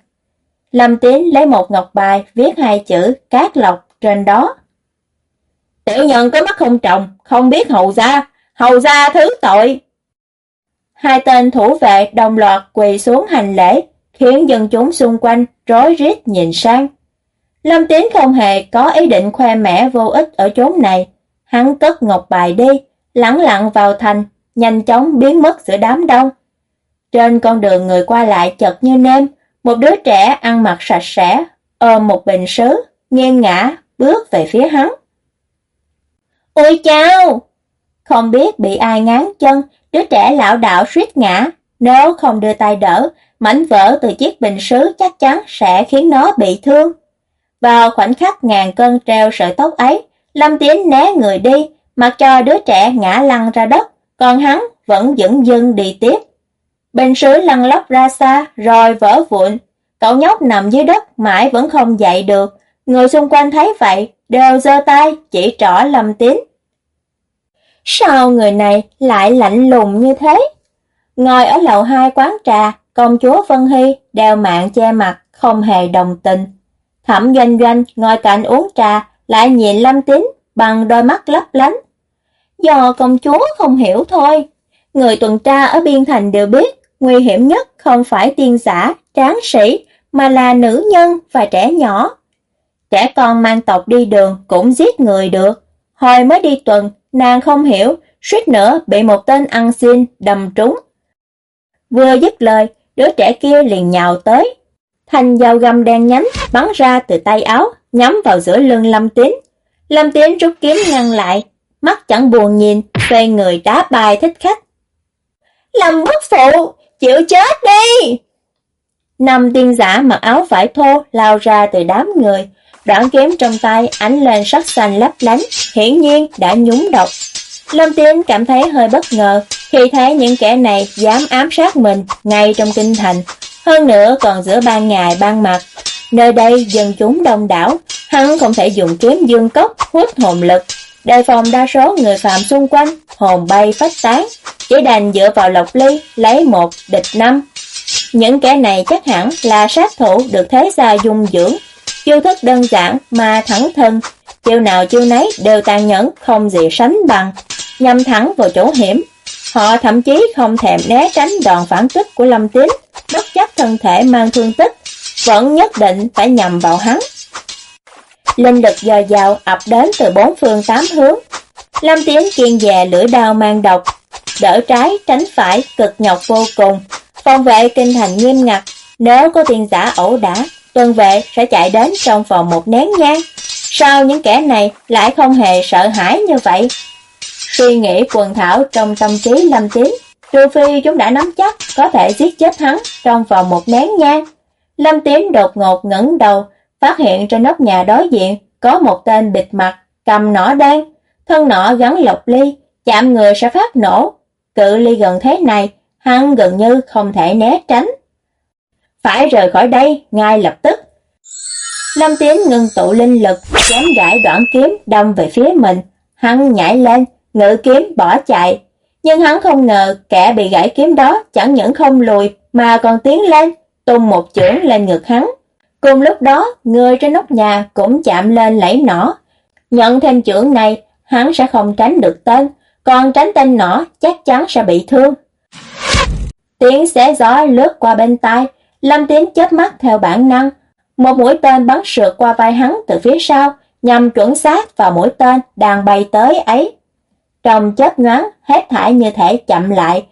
Lâm Tín lấy một ngọc bài viết hai chữ cát lộc trên đó. Tiểu nhân có mắt không trọng, không biết hậu gia, hầu ra thứ tội. Hai tên thủ vệ đồng loạt quỳ xuống hành lễ, khiến dân chúng xung quanh rối rít nhìn sang. Lâm Tiến không hề có ý định khoe mẽ vô ích ở chốn này. Hắn cất ngọc bài đi, lẳng lặng vào thành, nhanh chóng biến mất giữa đám đông. Trên con đường người qua lại chật như nêm, một đứa trẻ ăn mặc sạch sẽ, ôm một bình sứ, nghiêng ngã, bước về phía hắn. Ôi chao! Không biết bị ai ngán chân, đứa trẻ lão đạo suýt ngã. Nếu không đưa tay đỡ, mảnh vỡ từ chiếc bình sứ chắc chắn sẽ khiến nó bị thương. Vào khoảnh khắc ngàn cân treo sợi tóc ấy, Lâm Tiến né người đi, mặc cho đứa trẻ ngã lăn ra đất, còn hắn vẫn dững dưng đi tiếp. Bình sứ lăn lóc ra xa, rồi vỡ vụn. cậu nhóc nằm dưới đất mãi vẫn không dậy được. Người xung quanh thấy vậy, đều giơ tay chỉ trỏ Lâm Tín. Sao người này lại lạnh lùng như thế? Ngồi ở lầu hai quán trà, công chúa Vân Hy đeo mạng che mặt, không hề đồng tình. Thẩm doanh doanh ngồi cạnh uống trà, lại nhìn Lâm Tín bằng đôi mắt lấp lánh. Do công chúa không hiểu thôi. Người tuần tra ở biên thành đều biết, nguy hiểm nhất không phải tiên giả, tráng sĩ, mà là nữ nhân và trẻ nhỏ. Trẻ con mang tộc đi đường cũng giết người được. Hồi mới đi tuần, nàng không hiểu, suýt nữa bị một tên ăn xin đâm trúng. Vừa dứt lời, đứa trẻ kia liền nhào tới. Thành dao găm đen nhánh bắn ra từ tay áo, nhắm vào giữa lưng Lâm Tín. Lâm Tín rút kiếm ngăn lại, mắt chẳng buồn nhìn, xoay người đá bài thích khách. Lâm bất phụ, chịu chết đi! Năm tiên giả mặc áo vải thô lao ra từ đám người, đoạn kiếm trong tay ánh lên sắc xanh lấp lánh, hiển nhiên đã nhúng độc. Lâm Tiến cảm thấy hơi bất ngờ khi thấy những kẻ này dám ám sát mình ngay trong kinh thành, hơn nữa còn giữa ban ngày ban mặt. Nơi đây dân chúng đông đảo, hắn không thể dùng kiếm dương cốc hút hồn lực, đề phòng đa số người phạm xung quanh, hồn bay phách tán, chỉ đành dựa vào lộc ly, lấy một địch năm. Những kẻ này chắc hẳn là sát thủ được thế gia dung dưỡng, chiêu thức đơn giản mà thẳng thân, chiêu nào chiêu nấy đều tàn nhẫn không gì sánh bằng, nhằm thẳng vào chỗ hiểm. Họ thậm chí không thèm né tránh đòn phản kích của Lâm Tín, bất chấp thân thể mang thương tích, vẫn nhất định phải nhằm vào hắn. Linh lực dò dào ập đến từ bốn phương tám hướng. Lâm Tiến kiên dè lưỡi đao mang độc, đỡ trái tránh phải cực nhọc vô cùng. Phòng vệ kinh thành nghiêm ngặt, nếu có tiền giả ẩu đả, tuần vệ sẽ chạy đến trong vòng một nén nhang. Sao những kẻ này lại không hề sợ hãi như vậy? Suy nghĩ quần thảo trong tâm trí lâm tín, trừ phi chúng đã nắm chắc có thể giết chết hắn trong vòng một nén nhang. Lâm Tiến đột ngột ngẩng đầu, phát hiện trên nóc nhà đối diện có một tên bịt mặt, cầm nỏ đen, thân nỏ gắn lọc ly, chạm người sẽ phát nổ. Cự ly gần thế này, hắn gần như không thể né tránh. Phải rời khỏi đây ngay lập tức. Lâm Tiến ngưng tụ linh lực, chém gãi đoạn kiếm đâm về phía mình. Hắn nhảy lên, ngự kiếm bỏ chạy. Nhưng hắn không ngờ kẻ bị gãy kiếm đó chẳng những không lùi mà còn tiến lên, tung một chưởng lên ngực hắn. Cùng lúc đó, người trên nóc nhà cũng chạm lên lẫy nỏ. Nhận thêm chưởng này, hắn sẽ không tránh được tên, còn tránh tên nỏ chắc chắn sẽ bị thương. Tiếng xé gió lướt qua bên tai, Lâm Tiến chớp mắt theo bản năng. Một mũi tên bắn sượt qua vai hắn từ phía sau, nhằm chuẩn xác vào mũi tên đang bay tới ấy. Trong chớp nhoáng, hết thải như thể chậm lại.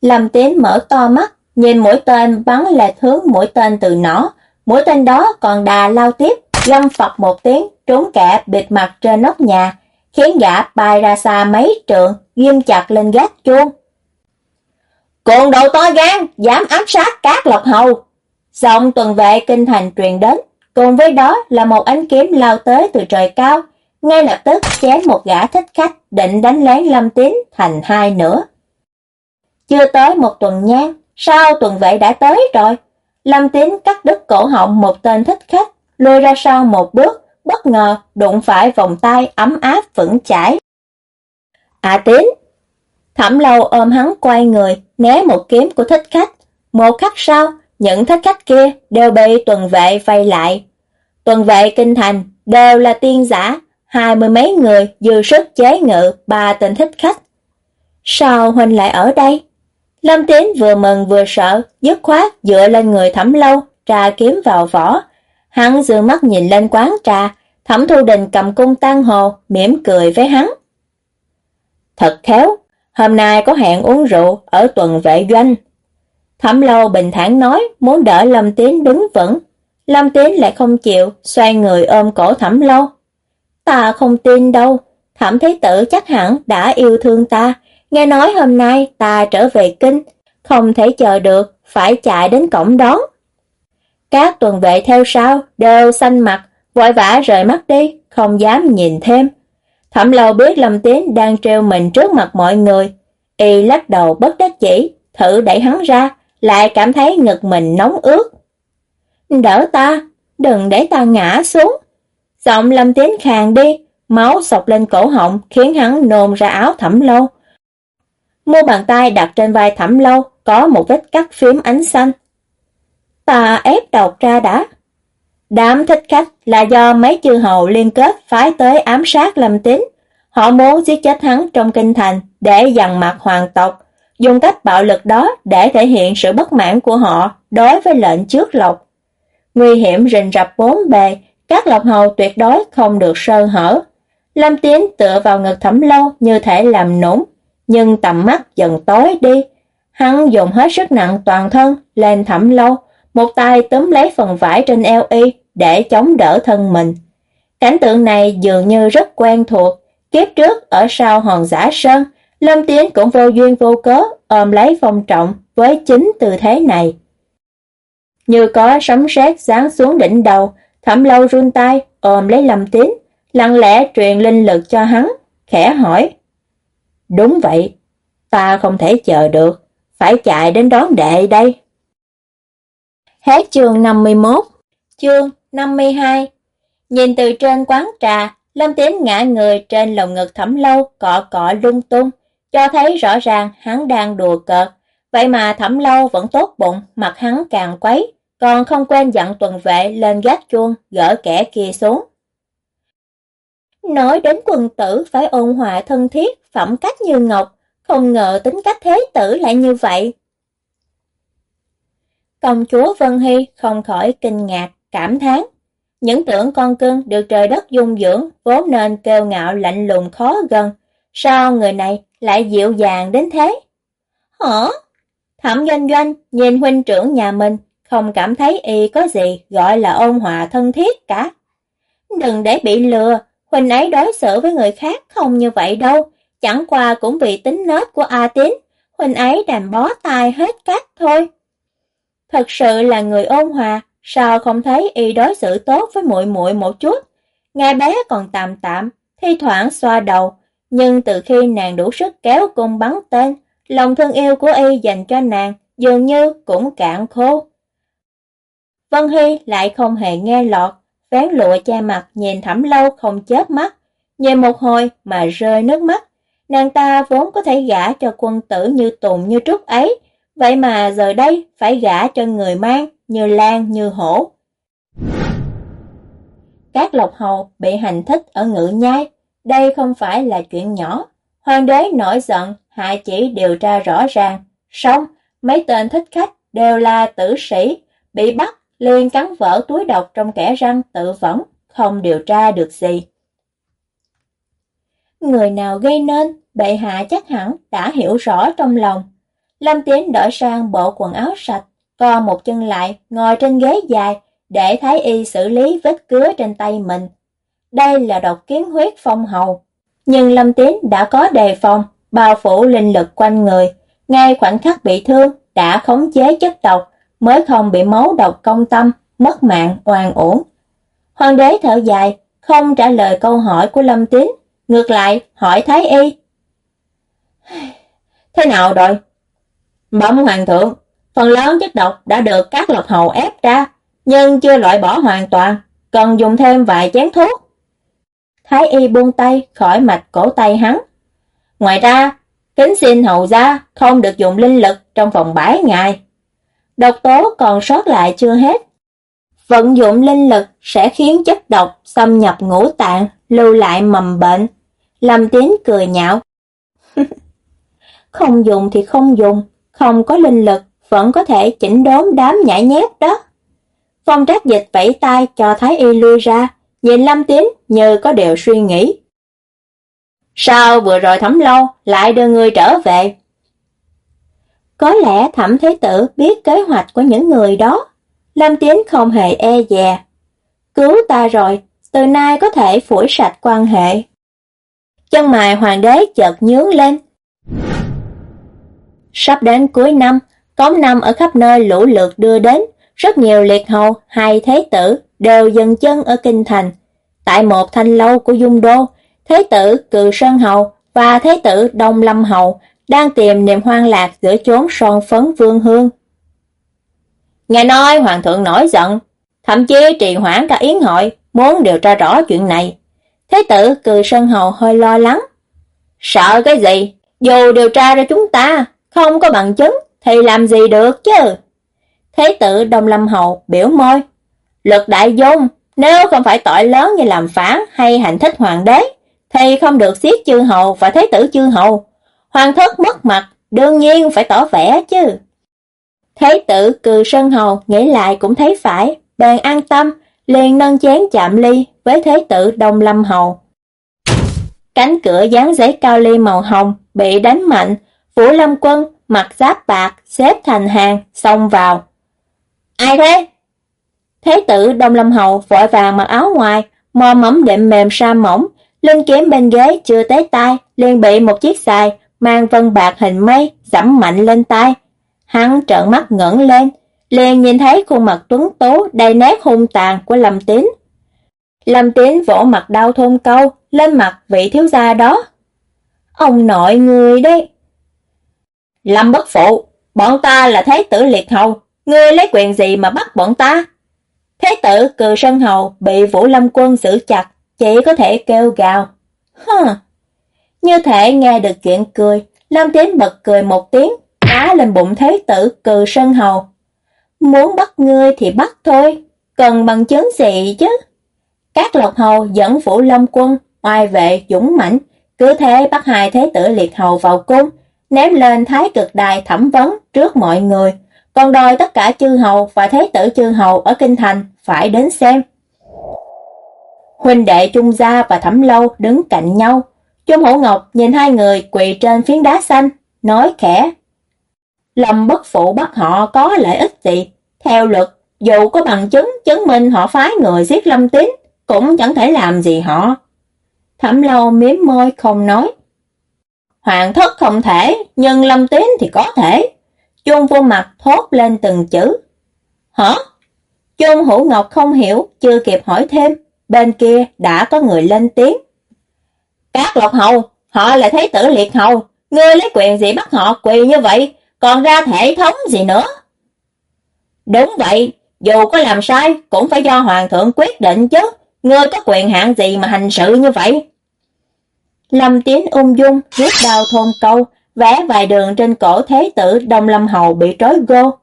Lâm Tiến mở to mắt, nhìn mũi tên bắn lệch hướng mũi tên từ nó. Mũi tên đó còn đà lao tiếp, lâm phật một tiếng, trốn kẻ bịt mặt trên nóc nhà, khiến gã bay ra xa mấy trượng, ghim chặt lên gác chuông. Cuồng đồ to gan, dám ám sát các lộc hầu. Giọng tuần vệ kinh thành truyền đến, cùng với đó là một ánh kiếm lao tới từ trời cao, ngay lập tức chém một gã thích khách định đánh lén Lâm Tín thành hai nửa. Chưa tới một tuần nhang, sao tuần vệ đã tới rồi? Lâm Tín cắt đứt cổ họng một tên thích khách, lùi ra sau một bước, bất ngờ đụng phải vòng tay ấm áp vững chãi. À Tín! Thẩm lâu ôm hắn quay người, né một kiếm của thích khách. Một khắc sau, những thích khách kia đều bị tuần vệ vây lại. Tuần vệ kinh thành đều là tiên giả, hai mươi mấy người dư sức chế ngự ba tên thích khách. Sao huynh lại ở đây? Lâm Tiến vừa mừng vừa sợ, dứt khoát dựa lên người thẩm lâu, trà kiếm vào vỏ. Hắn dương mắt nhìn lên quán trà, thẩm thu đình cầm cung tan hồ, mỉm cười với hắn. Thật khéo, hôm nay có hẹn uống rượu ở tuần vệ doanh. Thẩm lâu bình thản nói, muốn đỡ Lâm Tiến đứng vững. Lâm Tiến lại không chịu, xoay người ôm cổ thẩm lâu. Ta không tin đâu, thẩm thế tử chắc hẳn đã yêu thương ta, nghe nói hôm nay ta trở về kinh, không thể chờ được, phải chạy đến cổng đón. Các tuần vệ theo sau đều xanh mặt, vội vã rời mắt đi, không dám nhìn thêm. Thẩm lâu biết Lâm Tiến đang treo mình trước mặt mọi người, y lắc đầu bất đắc chỉ, thử đẩy hắn ra, lại cảm thấy ngực mình nóng ướt. Đỡ ta, đừng để ta ngã xuống. Giọng Lâm Tiến khàn đi, máu sộc lên cổ họng khiến hắn nôn ra áo thẩm lâu. Mua bàn tay đặt trên vai thẩm lâu có một vết cắt phím ánh xanh. Ta ép độc ra đã. Đám thích khách là do mấy chư hầu liên kết phái tới ám sát Lâm Tín. Họ muốn giết chết hắn trong kinh thành để dằn mặt hoàng tộc, dùng cách bạo lực đó để thể hiện sự bất mãn của họ đối với lệnh trước lộc. Nguy hiểm rình rập bốn bề, các lộc hầu tuyệt đối không được sơ hở. Lâm Tiến tựa vào ngực thẩm lâu như thể làm nũng, nhưng tầm mắt dần tối đi. Hắn dùng hết sức nặng toàn thân lên thẩm lâu, một tay túm lấy phần vải trên eo y để chống đỡ thân mình. Cảnh tượng này dường như rất quen thuộc, kiếp trước ở sau hòn giả sơn, Lâm Tiến cũng vô duyên vô cớ ôm lấy phong trọng với chính tư thế này. Như có sấm sét giáng xuống đỉnh đầu, thẩm lâu run tay ôm lấy Lâm Tiến, lặng lẽ truyền linh lực cho hắn, khẽ hỏi. Đúng vậy, ta không thể chờ được, phải chạy đến đón đệ đây. Hết chương 51, chương 52. Nhìn từ trên quán trà, Lâm Tiến ngã người trên lồng ngực thẩm lâu cọ cọ lung tung, cho thấy rõ ràng hắn đang đùa cợt. Vậy mà thẩm lâu vẫn tốt bụng, mặt hắn càng quấy, còn không quên dặn tuần vệ lên gác chuông, gỡ kẻ kia xuống. Nói đến quần tử phải ôn hòa thân thiết, phẩm cách như ngọc, không ngờ tính cách thế tử lại như vậy. Công chúa Vân Hy không khỏi kinh ngạc, cảm thán. Những tưởng con cưng được trời đất dung dưỡng vốn nên kêu ngạo lạnh lùng khó gần. Sao người này lại dịu dàng đến thế? Hả? Thẩm doanh doanh nhìn huynh trưởng nhà mình, không cảm thấy y có gì gọi là ôn hòa thân thiết cả. Đừng để bị lừa, huynh ấy đối xử với người khác không như vậy đâu, chẳng qua cũng vì tính nết của A Tín, huynh ấy đành bó tay hết cách thôi. Thật sự là người ôn hòa, sao không thấy y đối xử tốt với muội muội một chút? Ngài bé còn tạm tạm, thi thoảng xoa đầu, nhưng từ khi nàng đủ sức kéo cung bắn tên, lòng thương yêu của y dành cho nàng dường như cũng cạn khô. Vân Hy lại không hề nghe lọt, vén lụa che mặt nhìn thẩm lâu không chớp mắt, nhìn một hồi mà rơi nước mắt. Nàng ta vốn có thể gả cho quân tử như Tùng như Trúc ấy, vậy mà giờ đây phải gả cho người mang như Lan như Hổ. Các lộc hầu bị hành thích ở ngự nhai, đây không phải là chuyện nhỏ. Hoàng đế nổi giận, hạ chỉ điều tra rõ ràng. Xong, mấy tên thích khách đều là tử sĩ, bị bắt liền cắn vỡ túi độc trong kẻ răng tự vẫn, không điều tra được gì. Người nào gây nên, bệ hạ chắc hẳn đã hiểu rõ trong lòng. Lâm Tiến đổi sang bộ quần áo sạch, co một chân lại, ngồi trên ghế dài, để Thái Y xử lý vết cứa trên tay mình. Đây là độc kiến huyết phong hầu. Nhưng Lâm Tiến đã có đề phòng, bao phủ linh lực quanh người. Ngay khoảnh khắc bị thương, đã khống chế chất độc, mới không bị máu độc công tâm, mất mạng oan uổng. Hoàng đế thở dài, không trả lời câu hỏi của Lâm Tín, ngược lại hỏi Thái Y. Thế nào rồi? Bấm hoàng thượng, phần lớn chất độc đã được các lộc hầu ép ra, nhưng chưa loại bỏ hoàn toàn, cần dùng thêm vài chén thuốc. Thái y buông tay khỏi mạch cổ tay hắn. Ngoài ra, kính xin hầu gia không được dùng linh lực trong vòng 7 ngày. Độc tố còn sót lại chưa hết. Vận dụng linh lực sẽ khiến chất độc xâm nhập ngũ tạng, lưu lại mầm bệnh. Lâm Tiến cười nhạo. không dùng thì không dùng, không có linh lực vẫn có thể chỉnh đốn đám nhảy nhép đó. Phong trác dịch vẫy tay cho Thái Y lui ra, nhìn Lâm Tín như có điều suy nghĩ. Sao vừa rồi thẩm lâu lại đưa người trở về? Có lẽ thẩm thế tử biết kế hoạch của những người đó. Lâm Tiến không hề e dè. Cứu ta rồi, từ nay có thể phủi sạch quan hệ. Chân mài hoàng đế chợt nhướng lên. Sắp đến cuối năm, cống năm ở khắp nơi lũ lượt đưa đến, rất nhiều liệt hầu hay thế tử đều dừng chân ở kinh thành. Tại một thanh lâu của Dung Đô, thế tử Cự Sơn Hầu và thế tử Đông Lâm Hầu đang tìm niềm hoang lạc giữa chốn son phấn vương hương. Nghe nói hoàng thượng nổi giận, thậm chí trì hoãn cả yến hội, muốn điều tra rõ chuyện này. Thế tử cự sơn hầu hơi lo lắng. Sợ cái gì? Dù điều tra ra chúng ta, không có bằng chứng, thì làm gì được chứ? Thế tử Đông Lâm Hầu biểu môi. Lực đại dung, nếu không phải tội lớn như làm phản hay hành thích hoàng đế, thì không được giết chư hầu và thế tử chư hầu. Hoàng thất mất mặt, đương nhiên phải tỏ vẻ chứ. Thế tử cừ sân hầu nghĩ lại cũng thấy phải, bèn an tâm, liền nâng chén chạm ly với thế tử Đông Lâm Hầu. Cánh cửa dán giấy cao ly màu hồng bị đánh mạnh, Vũ Lâm Quân mặc giáp bạc xếp thành hàng xông vào. Ai thế? Thế tử Đông Lâm Hầu vội vàng mặc áo ngoài, mò mẫm đệm mềm sa mỏng, lưng kiếm bên ghế chưa tới tay, liền bị một chiếc xài mang vân bạc hình mây dẫm mạnh lên tay. Hắn trợn mắt ngẩng lên, liền nhìn thấy khuôn mặt tuấn tú đầy nét hung tàn của Lâm Tín. Lâm Tín vỗ mặt đau thôn câu lên mặt vị thiếu gia đó. Ông nội người đấy. Lâm bất phụ, bọn ta là thế tử liệt hầu, ngươi lấy quyền gì mà bắt bọn ta? Thế tử cừ sân hầu bị Vũ Lâm quân giữ chặt, chỉ có thể kêu gào. Hừ. Như thể nghe được chuyện cười, Lâm tiến bật cười một tiếng, đá lên bụng thế tử cừ sân hầu. Muốn bắt ngươi thì bắt thôi, cần bằng chứng gì chứ? Các lộc hầu dẫn Vũ Lâm quân, oai vệ, dũng mãnh, cứ thế bắt hai thế tử liệt hầu vào cung, ném lên thái cực đài thẩm vấn trước mọi người, còn đòi tất cả chư hầu và thế tử chư hầu ở kinh thành phải đến xem. Huynh đệ Trung Gia và Thẩm Lâu đứng cạnh nhau. Trung Hữu Ngọc nhìn hai người quỳ trên phiến đá xanh, nói khẽ. Lâm bất phụ bắt họ có lợi ích gì? Theo luật, dù có bằng chứng chứng minh họ phái người giết Lâm Tín, cũng chẳng thể làm gì họ. Thẩm Lâu miếm môi không nói. Hoàng thất không thể, nhưng Lâm Tín thì có thể chung vô mặt thốt lên từng chữ. Hả? chung Hữu Ngọc không hiểu, chưa kịp hỏi thêm, bên kia đã có người lên tiếng. Các lộc hầu, họ là thế tử liệt hầu, ngươi lấy quyền gì bắt họ quỳ như vậy, còn ra thể thống gì nữa? Đúng vậy, dù có làm sai cũng phải do hoàng thượng quyết định chứ, ngươi có quyền hạn gì mà hành sự như vậy? Lâm Tiến ung dung rút đào thôn câu, vẽ vài đường trên cổ thế tử Đông Lâm Hầu bị trói gô.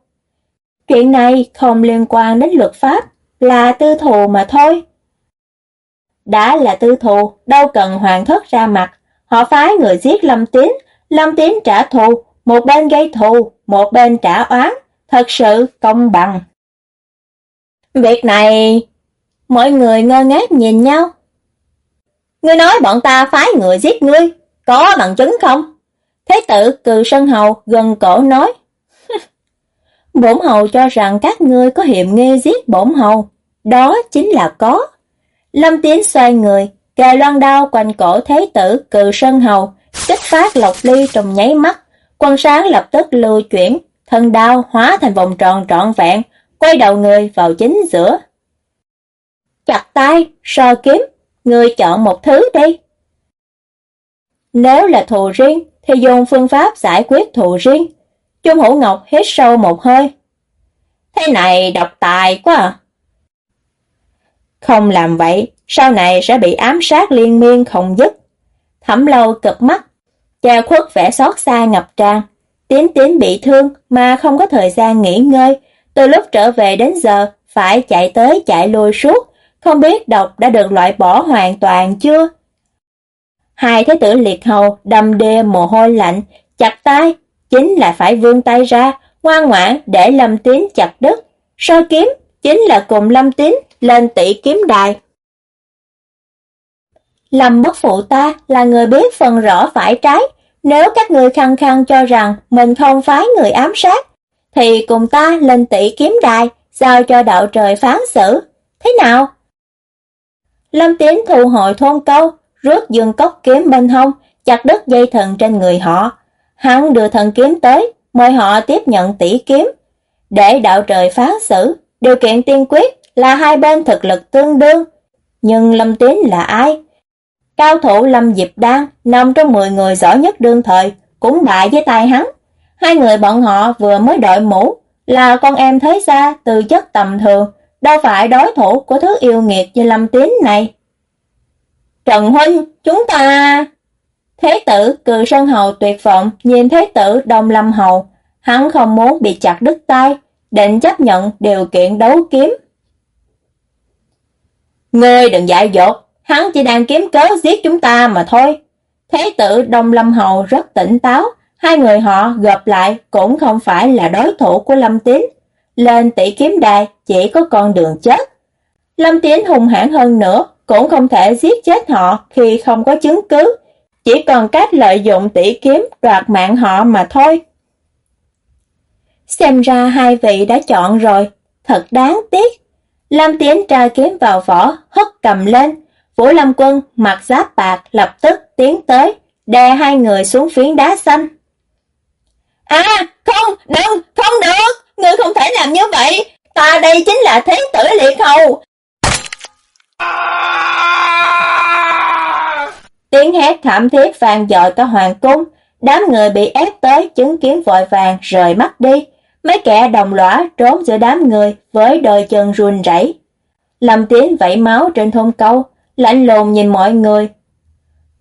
Chuyện này không liên quan đến luật pháp, là tư thù mà thôi. Đã là tư thù, đâu cần hoàng thất ra mặt, họ phái người giết Lâm Tín, Lâm Tín trả thù, một bên gây thù, một bên trả oán, thật sự công bằng. Việc này... Mọi người ngơ ngác nhìn nhau. Ngươi nói bọn ta phái người giết ngươi, có bằng chứng không? Thế tử cừ sân hầu gần cổ nói. bổn hầu cho rằng các ngươi có hiểm nghi giết bổn hầu. Đó chính là có. Lâm Tiến xoay người, kề loan đao quanh cổ thế tử cừ sân hầu, kích phát lộc ly trong nháy mắt. Quân sáng lập tức lưu chuyển, thân đao hóa thành vòng tròn trọn vẹn, quay đầu người vào chính giữa. Chặt tay, so kiếm, người chọn một thứ đi. Nếu là thù riêng, thì dùng phương pháp giải quyết thù riêng. Trung Hữu Ngọc hít sâu một hơi. Thế này độc tài quá à. Không làm vậy, sau này sẽ bị ám sát liên miên không dứt. Thẩm lâu cực mắt, cha khuất vẻ xót xa ngập tràn. Tiến tiến bị thương mà không có thời gian nghỉ ngơi, từ lúc trở về đến giờ phải chạy tới chạy lui suốt, không biết độc đã được loại bỏ hoàn toàn chưa? Hai thế tử liệt hầu đầm đê mồ hôi lạnh, chặt tay, chính là phải vươn tay ra, ngoan ngoãn để Lâm Tín chặt đứt. Soi kiếm chính là cùng Lâm Tín lên tỷ kiếm đài. Lâm bất phụ ta là người biết phần rõ phải trái, nếu các người khăng khăng cho rằng mình không phái người ám sát, thì cùng ta lên tỷ kiếm đài, giao cho đạo trời phán xử. Thế nào? Lâm Tiến thu hồi thôn câu, rước dương cốc kiếm bên hông, chặt đứt dây thần trên người họ. Hắn đưa thần kiếm tới, mời họ tiếp nhận tỷ kiếm. Để đạo trời phán xử, điều kiện tiên quyết là hai bên thực lực tương đương. Nhưng Lâm Tín là ai? Cao thủ Lâm Diệp Đan nằm trong 10 người giỏi nhất đương thời, cũng bại với tay hắn. Hai người bọn họ vừa mới đội mũ, là con em thế gia từ chất tầm thường, đâu phải đối thủ của thứ yêu nghiệt như Lâm Tín này. Trần Huynh, chúng ta... Thế tử cừ sân hầu tuyệt vọng nhìn thế tử Đông Lâm Hầu, hắn không muốn bị chặt đứt tay, định chấp nhận điều kiện đấu kiếm. Ngươi đừng dại dột, hắn chỉ đang kiếm cớ giết chúng ta mà thôi. Thế tử Đông Lâm Hầu rất tỉnh táo, hai người họ gặp lại cũng không phải là đối thủ của Lâm Tín. Lên tỷ kiếm đài chỉ có con đường chết. Lâm Tín hùng hãn hơn nữa, cũng không thể giết chết họ khi không có chứng cứ, chỉ còn cách lợi dụng tỷ kiếm đoạt mạng họ mà thôi. Xem ra hai vị đã chọn rồi, thật đáng tiếc. Lâm Tiến tra kiếm vào vỏ, hất cầm lên. Vũ Lâm Quân mặc giáp bạc lập tức tiến tới, đè hai người xuống phiến đá xanh. À, không, đừng, không được, ngươi không thể làm như vậy. Ta đây chính là thế tử liệt hầu. Tiếng hét thảm thiết vang dội cả hoàng cung, đám người bị ép tới chứng kiến vội vàng rời mắt đi. Mấy kẻ đồng lõa trốn giữa đám người với đôi chân run rẩy. Lâm Tiến vẫy máu trên thôn câu, lạnh lùng nhìn mọi người.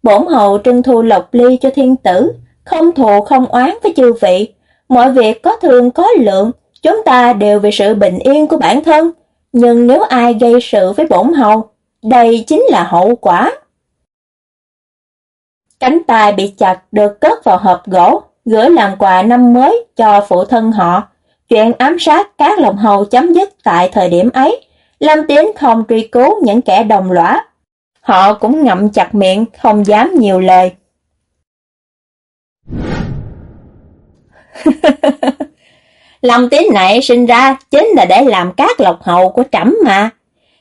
Bổn hậu trưng thu lộc ly cho thiên tử, không thù không oán với chư vị. Mọi việc có thương có lượng, chúng ta đều vì sự bình yên của bản thân. Nhưng nếu ai gây sự với bổn hầu đây chính là hậu quả. Cánh tay bị chặt được cất vào hộp gỗ, gửi làm quà năm mới cho phụ thân họ. Chuyện ám sát các lồng hầu chấm dứt tại thời điểm ấy. Lâm Tiến không truy cứu những kẻ đồng lõa. Họ cũng ngậm chặt miệng, không dám nhiều lời. Lâm Tín này sinh ra chính là để làm các lộc hậu của trẫm mà.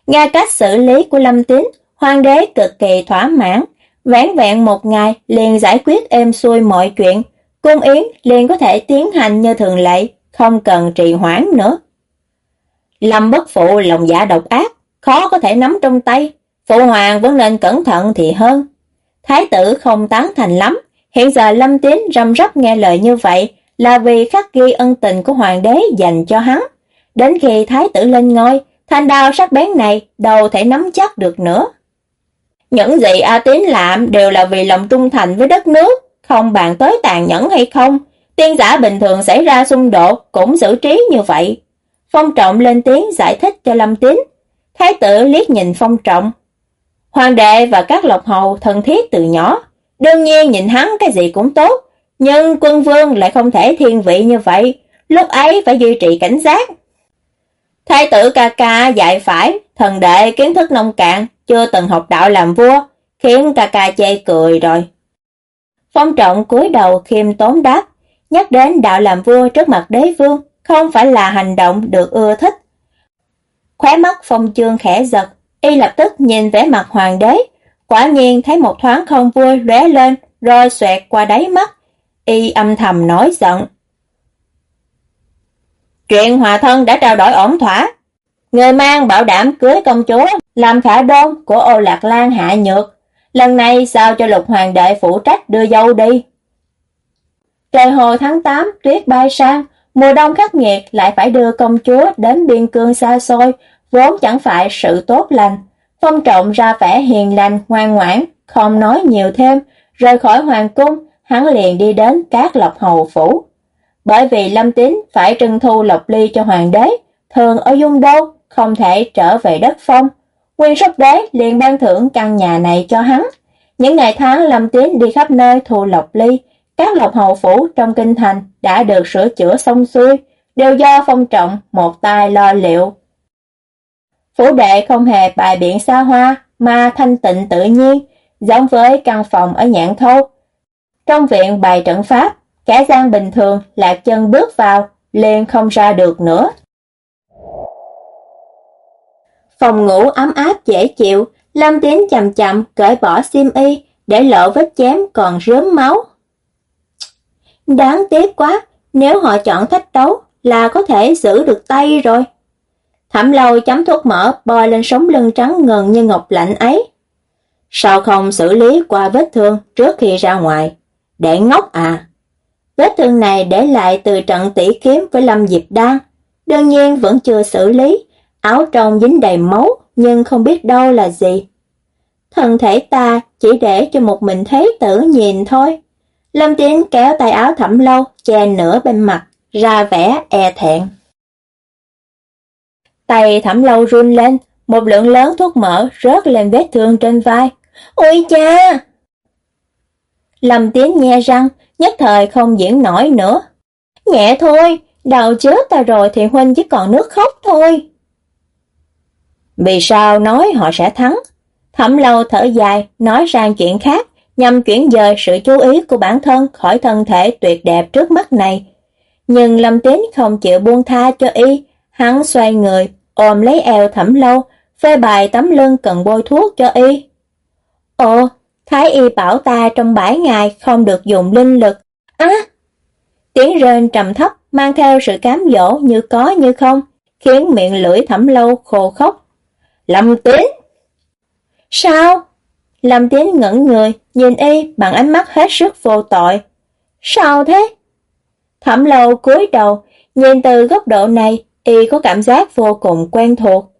Nghe cách xử lý của Lâm Tín, hoàng đế cực kỳ thỏa mãn, vẹn vẹn một ngày liền giải quyết êm xuôi mọi chuyện, cung yến liền có thể tiến hành như thường lệ, không cần trì hoãn nữa. Lâm bất phụ lòng dạ độc ác, khó có thể nắm trong tay, phụ hoàng vẫn nên cẩn thận thì hơn. Thái tử không tán thành lắm, hiện giờ Lâm Tín răm rắp nghe lời như vậy là vì khắc ghi ân tình của hoàng đế dành cho hắn. Đến khi thái tử lên ngôi, thanh đao sắc bén này đâu thể nắm chắc được nữa. Những gì A Tín làm đều là vì lòng trung thành với đất nước, không bàn tới tàn nhẫn hay không. Tiên giả bình thường xảy ra xung đột cũng xử trí như vậy. Phong Trọng lên tiếng giải thích cho Lâm Tín. Thái tử liếc nhìn Phong Trọng. Hoàng đệ và các lộc hầu thân thiết từ nhỏ, đương nhiên nhìn hắn cái gì cũng tốt, nhưng quân vương lại không thể thiên vị như vậy, lúc ấy phải duy trì cảnh giác. Thái tử ca ca dạy phải, thần đệ kiến thức nông cạn, chưa từng học đạo làm vua, khiến ca ca chê cười rồi. Phong trọng cúi đầu khiêm tốn đáp, nhắc đến đạo làm vua trước mặt đế vương, không phải là hành động được ưa thích. Khóe mắt phong chương khẽ giật, y lập tức nhìn vẻ mặt hoàng đế, quả nhiên thấy một thoáng không vui lóe lên, rồi xoẹt qua đáy mắt. Y âm thầm nói giận. Chuyện hòa thân đã trao đổi ổn thỏa. Người mang bảo đảm cưới công chúa làm khả đôn của ô Lạc Lan hạ nhược. Lần này sao cho lục hoàng đệ phụ trách đưa dâu đi. Trời hồi tháng 8 tuyết bay sang, mùa đông khắc nghiệt lại phải đưa công chúa đến biên cương xa xôi, vốn chẳng phải sự tốt lành. Phong trọng ra vẻ hiền lành, ngoan ngoãn, không nói nhiều thêm, rời khỏi hoàng cung, hắn liền đi đến các lộc hầu phủ. Bởi vì Lâm Tín phải trưng thu lộc ly cho hoàng đế, thường ở Dung Đô, không thể trở về đất phong. Nguyên sóc đế liền ban thưởng căn nhà này cho hắn. Những ngày tháng Lâm Tín đi khắp nơi thu lộc ly, các lộc hầu phủ trong kinh thành đã được sửa chữa xong xuôi, đều do phong trọng một tay lo liệu. Phủ đệ không hề bài biện xa hoa, mà thanh tịnh tự nhiên, giống với căn phòng ở nhạn thâu. Trong viện bài trận pháp, Kẻ gian bình thường lạc chân bước vào, liền không ra được nữa. Phòng ngủ ấm áp dễ chịu, Lâm Tiến chậm chậm cởi bỏ xiêm y, để lộ vết chém còn rớm máu. Đáng tiếc quá, nếu họ chọn thách đấu là có thể giữ được tay rồi. Thẩm lâu chấm thuốc mỡ bò lên sống lưng trắng ngần như ngọc lạnh ấy. Sao không xử lý qua vết thương trước khi ra ngoài? Để ngốc à? Vết thương này để lại từ trận tỷ kiếm với Lâm Diệp Đan, đương nhiên vẫn chưa xử lý, áo trong dính đầy máu nhưng không biết đâu là gì. Thân thể ta chỉ để cho một mình thế tử nhìn thôi. Lâm Tiến kéo tay áo thẩm lâu, che nửa bên mặt, ra vẻ e thẹn. Tay thẩm lâu run lên, một lượng lớn thuốc mỡ rớt lên vết thương trên vai. Ôi cha! Lâm Tiến nghe răng, nhất thời không diễn nổi nữa. Nhẹ thôi, đầu chết ta rồi thì Huynh chỉ còn nước khóc thôi. Vì sao nói họ sẽ thắng? Thẩm lâu thở dài, nói sang chuyện khác, nhằm chuyển dời sự chú ý của bản thân khỏi thân thể tuyệt đẹp trước mắt này. Nhưng Lâm Tín không chịu buông tha cho y, hắn xoay người, ôm lấy eo thẩm lâu, phê bài tấm lưng cần bôi thuốc cho y. Ồ, Thái y bảo ta trong bảy ngày không được dùng linh lực. Á! tiếng rên trầm thấp mang theo sự cám dỗ như có như không, khiến miệng lưỡi thẩm lâu khô khốc. Lâm tiến Sao? Lâm tiến ngẩn người, nhìn y bằng ánh mắt hết sức vô tội. Sao thế? Thẩm lâu cúi đầu, nhìn từ góc độ này, y có cảm giác vô cùng quen thuộc.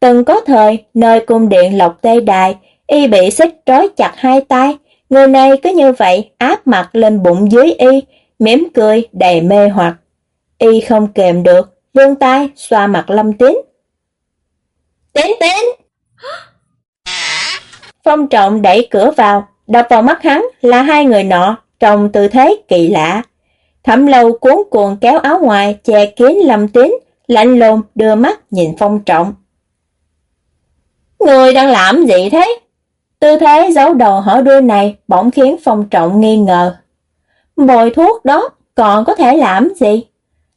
Từng có thời, nơi cung điện Lộc Tây Đài, y bị xích trói chặt hai tay, người này cứ như vậy áp mặt lên bụng dưới y, mỉm cười đầy mê hoặc. Y không kềm được, vươn tay xoa mặt Lâm Tín. Tín tín! Phong trọng đẩy cửa vào, đập vào mắt hắn là hai người nọ, trong tư thế kỳ lạ. Thẩm lâu cuốn cuồng kéo áo ngoài, che kín lâm tín, lạnh lùng đưa mắt nhìn phong trọng. Người đang làm gì thế? Tư thế giấu đầu hở đuôi này bỗng khiến phong trọng nghi ngờ. Bồi thuốc đó còn có thể làm gì?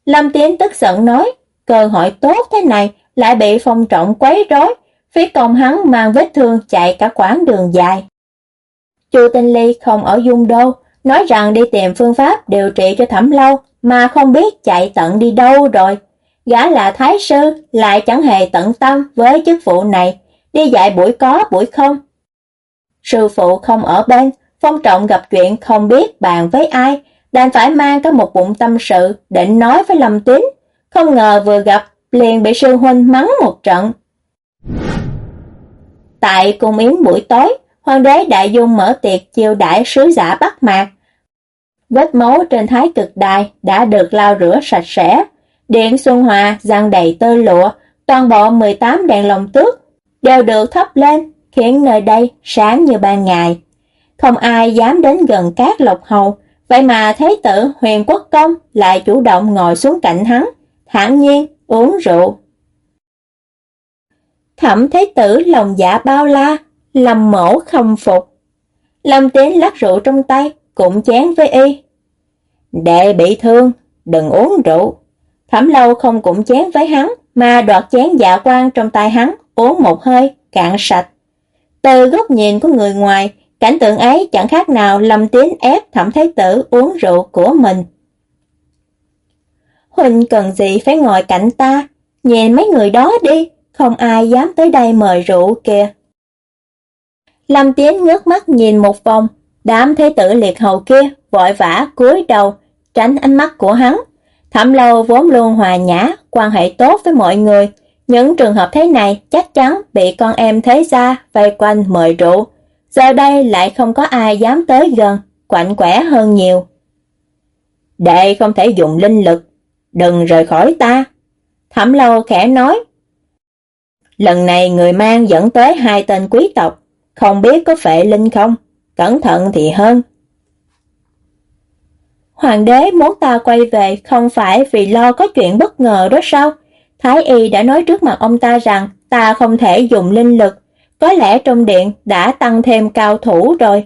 Lâm Tiến tức giận nói, cơ hội tốt thế này lại bị phong trọng quấy rối, phía công hắn mang vết thương chạy cả quãng đường dài. Chu Tinh Ly không ở Dung Đô, nói rằng đi tìm phương pháp điều trị cho thẩm lâu mà không biết chạy tận đi đâu rồi. Gã là thái sư, lại chẳng hề tận tâm với chức vụ này, đi dạy buổi có buổi không. Sư phụ không ở bên, phong trọng gặp chuyện không biết bàn với ai, đành phải mang có một bụng tâm sự định nói với Lâm Tín. Không ngờ vừa gặp, liền bị sư huynh mắng một trận. Tại cung yến buổi tối, hoàng đế Đại Dung mở tiệc chiêu đãi sứ giả Bắc Mạc. Vết máu trên thái cực đài đã được lau rửa sạch sẽ. Điện Xuân Hòa giăng đầy tơ lụa, toàn bộ 18 đèn lồng tước đều được thắp lên, khiến nơi đây sáng như ban ngày. Không ai dám đến gần các lộc hầu, vậy mà Thế tử huyền quốc công lại chủ động ngồi xuống cạnh hắn, thản nhiên uống rượu. Thẩm Thế tử lòng dạ bao la, lầm mổ không phục. Lâm Tiến lắc rượu trong tay, cũng chén với y. Đệ bị thương, đừng uống rượu. Thẩm lâu không cũng chén với hắn, mà đoạt chén dạ quan trong tay hắn, uống một hơi, cạn sạch. Từ góc nhìn của người ngoài, cảnh tượng ấy chẳng khác nào Lâm Tiến ép thẩm thái tử uống rượu của mình. Huynh cần gì phải ngồi cạnh ta, nhìn mấy người đó đi, không ai dám tới đây mời rượu kìa. Lâm Tiến ngước mắt nhìn một vòng, đám thế tử liệt hầu kia vội vã cúi đầu, tránh ánh mắt của hắn. Thẩm lâu vốn luôn hòa nhã, quan hệ tốt với mọi người. Những trường hợp thế này chắc chắn bị con em thế gia vây quanh mời rượu. Giờ đây lại không có ai dám tới gần, quạnh quẻ hơn nhiều. Đệ không thể dùng linh lực, đừng rời khỏi ta. Thẩm lâu khẽ nói. Lần này người mang dẫn tới hai tên quý tộc, không biết có phệ linh không, cẩn thận thì hơn. Hoàng đế muốn ta quay về không phải vì lo có chuyện bất ngờ đó sao? Thái y đã nói trước mặt ông ta rằng ta không thể dùng linh lực, có lẽ trong điện đã tăng thêm cao thủ rồi.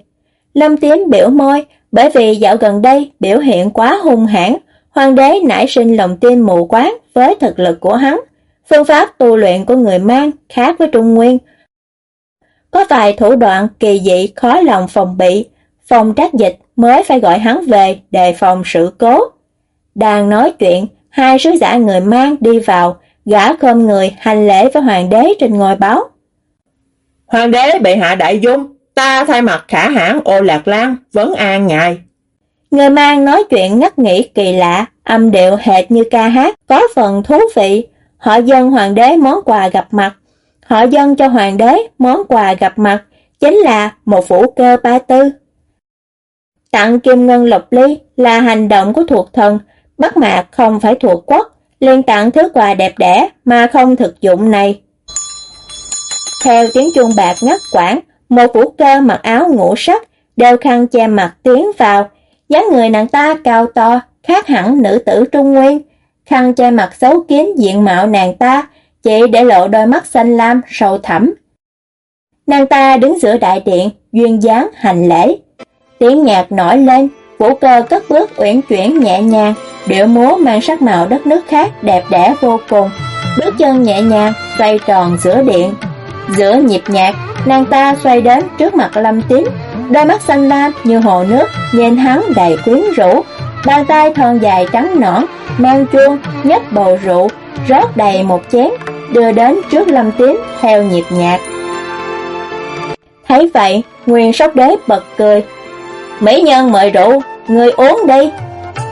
Lâm Tiến biểu môi, bởi vì dạo gần đây biểu hiện quá hung hãn, hoàng đế nảy sinh lòng tin mù quáng với thực lực của hắn. Phương pháp tu luyện của người mang khác với Trung Nguyên. Có vài thủ đoạn kỳ dị khó lòng phòng bị, phòng trách dịch mới phải gọi hắn về đề phòng sự cố. Đang nói chuyện, hai sứ giả người mang đi vào, gã khom người hành lễ với hoàng đế trên ngôi báo. Hoàng đế bệ hạ đại dung, ta thay mặt khả hãn ô lạc lan, vấn an ngài. Người mang nói chuyện ngắt nghĩ kỳ lạ, âm điệu hệt như ca hát, có phần thú vị. Họ dân hoàng đế món quà gặp mặt. Họ dân cho hoàng đế món quà gặp mặt chính là một phủ cơ ba tư. Tặng kim ngân lộc ly là hành động của thuộc thần, Bắc Mạc không phải thuộc quốc, liền tặng thứ quà đẹp đẽ mà không thực dụng này. Theo tiếng chuông bạc ngắt quãng, một vũ cơ mặc áo ngũ sắc, đeo khăn che mặt tiến vào, dáng người nàng ta cao to, khác hẳn nữ tử Trung Nguyên. Khăn che mặt xấu kín diện mạo nàng ta, chỉ để lộ đôi mắt xanh lam, sâu thẳm. Nàng ta đứng giữa đại điện, duyên dáng hành lễ. Tiếng nhạc nổi lên, vũ cơ cất bước uyển chuyển nhẹ nhàng, điệu múa mang sắc màu đất nước khác đẹp đẽ vô cùng. Bước chân nhẹ nhàng, xoay tròn giữa điện. Giữa nhịp nhạc, nàng ta xoay đến trước mặt Lâm tím, đôi mắt xanh lam như hồ nước, nhìn hắn đầy quyến rũ. Bàn tay thon dài trắng nõn, mang chuông, nhấp bầu rượu, rót đầy một chén, đưa đến trước Lâm tím theo nhịp nhạc. Thấy vậy, Nguyên sóc đế bật cười. Mỹ nhân mời rượu, người uống đi.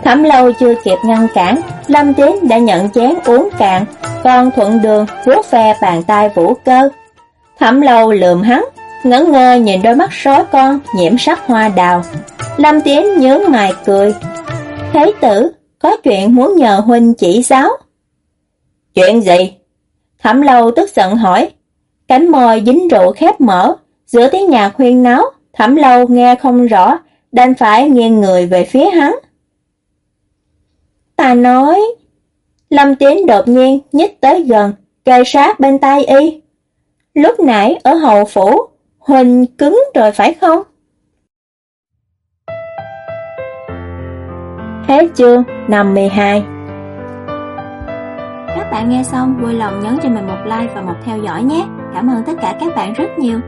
Thẩm lâu chưa kịp ngăn cản, Lâm Tín đã nhận chén uống cạn, còn thuận đường vuốt ve bàn tay vũ cơ. Thẩm lâu lườm hắn, ngẩn ngơ nhìn đôi mắt sói con nhiễm sắc hoa đào. Lâm Tiến nhớ mày cười. Thế tử, có chuyện muốn nhờ huynh chỉ giáo. Chuyện gì? Thẩm lâu tức giận hỏi. Cánh môi dính rượu khép mở, giữa tiếng nhạc huyên náo, thẩm lâu nghe không rõ, đành phải nghiêng người về phía hắn. Ta nói... Lâm Tiến đột nhiên nhích tới gần, kề sát bên tay y. Lúc nãy ở hậu phủ, Huỳnh cứng rồi phải không? Hết chương 52 Các bạn nghe xong vui lòng nhấn cho mình một like và một theo dõi nhé. Cảm ơn tất cả các bạn rất nhiều.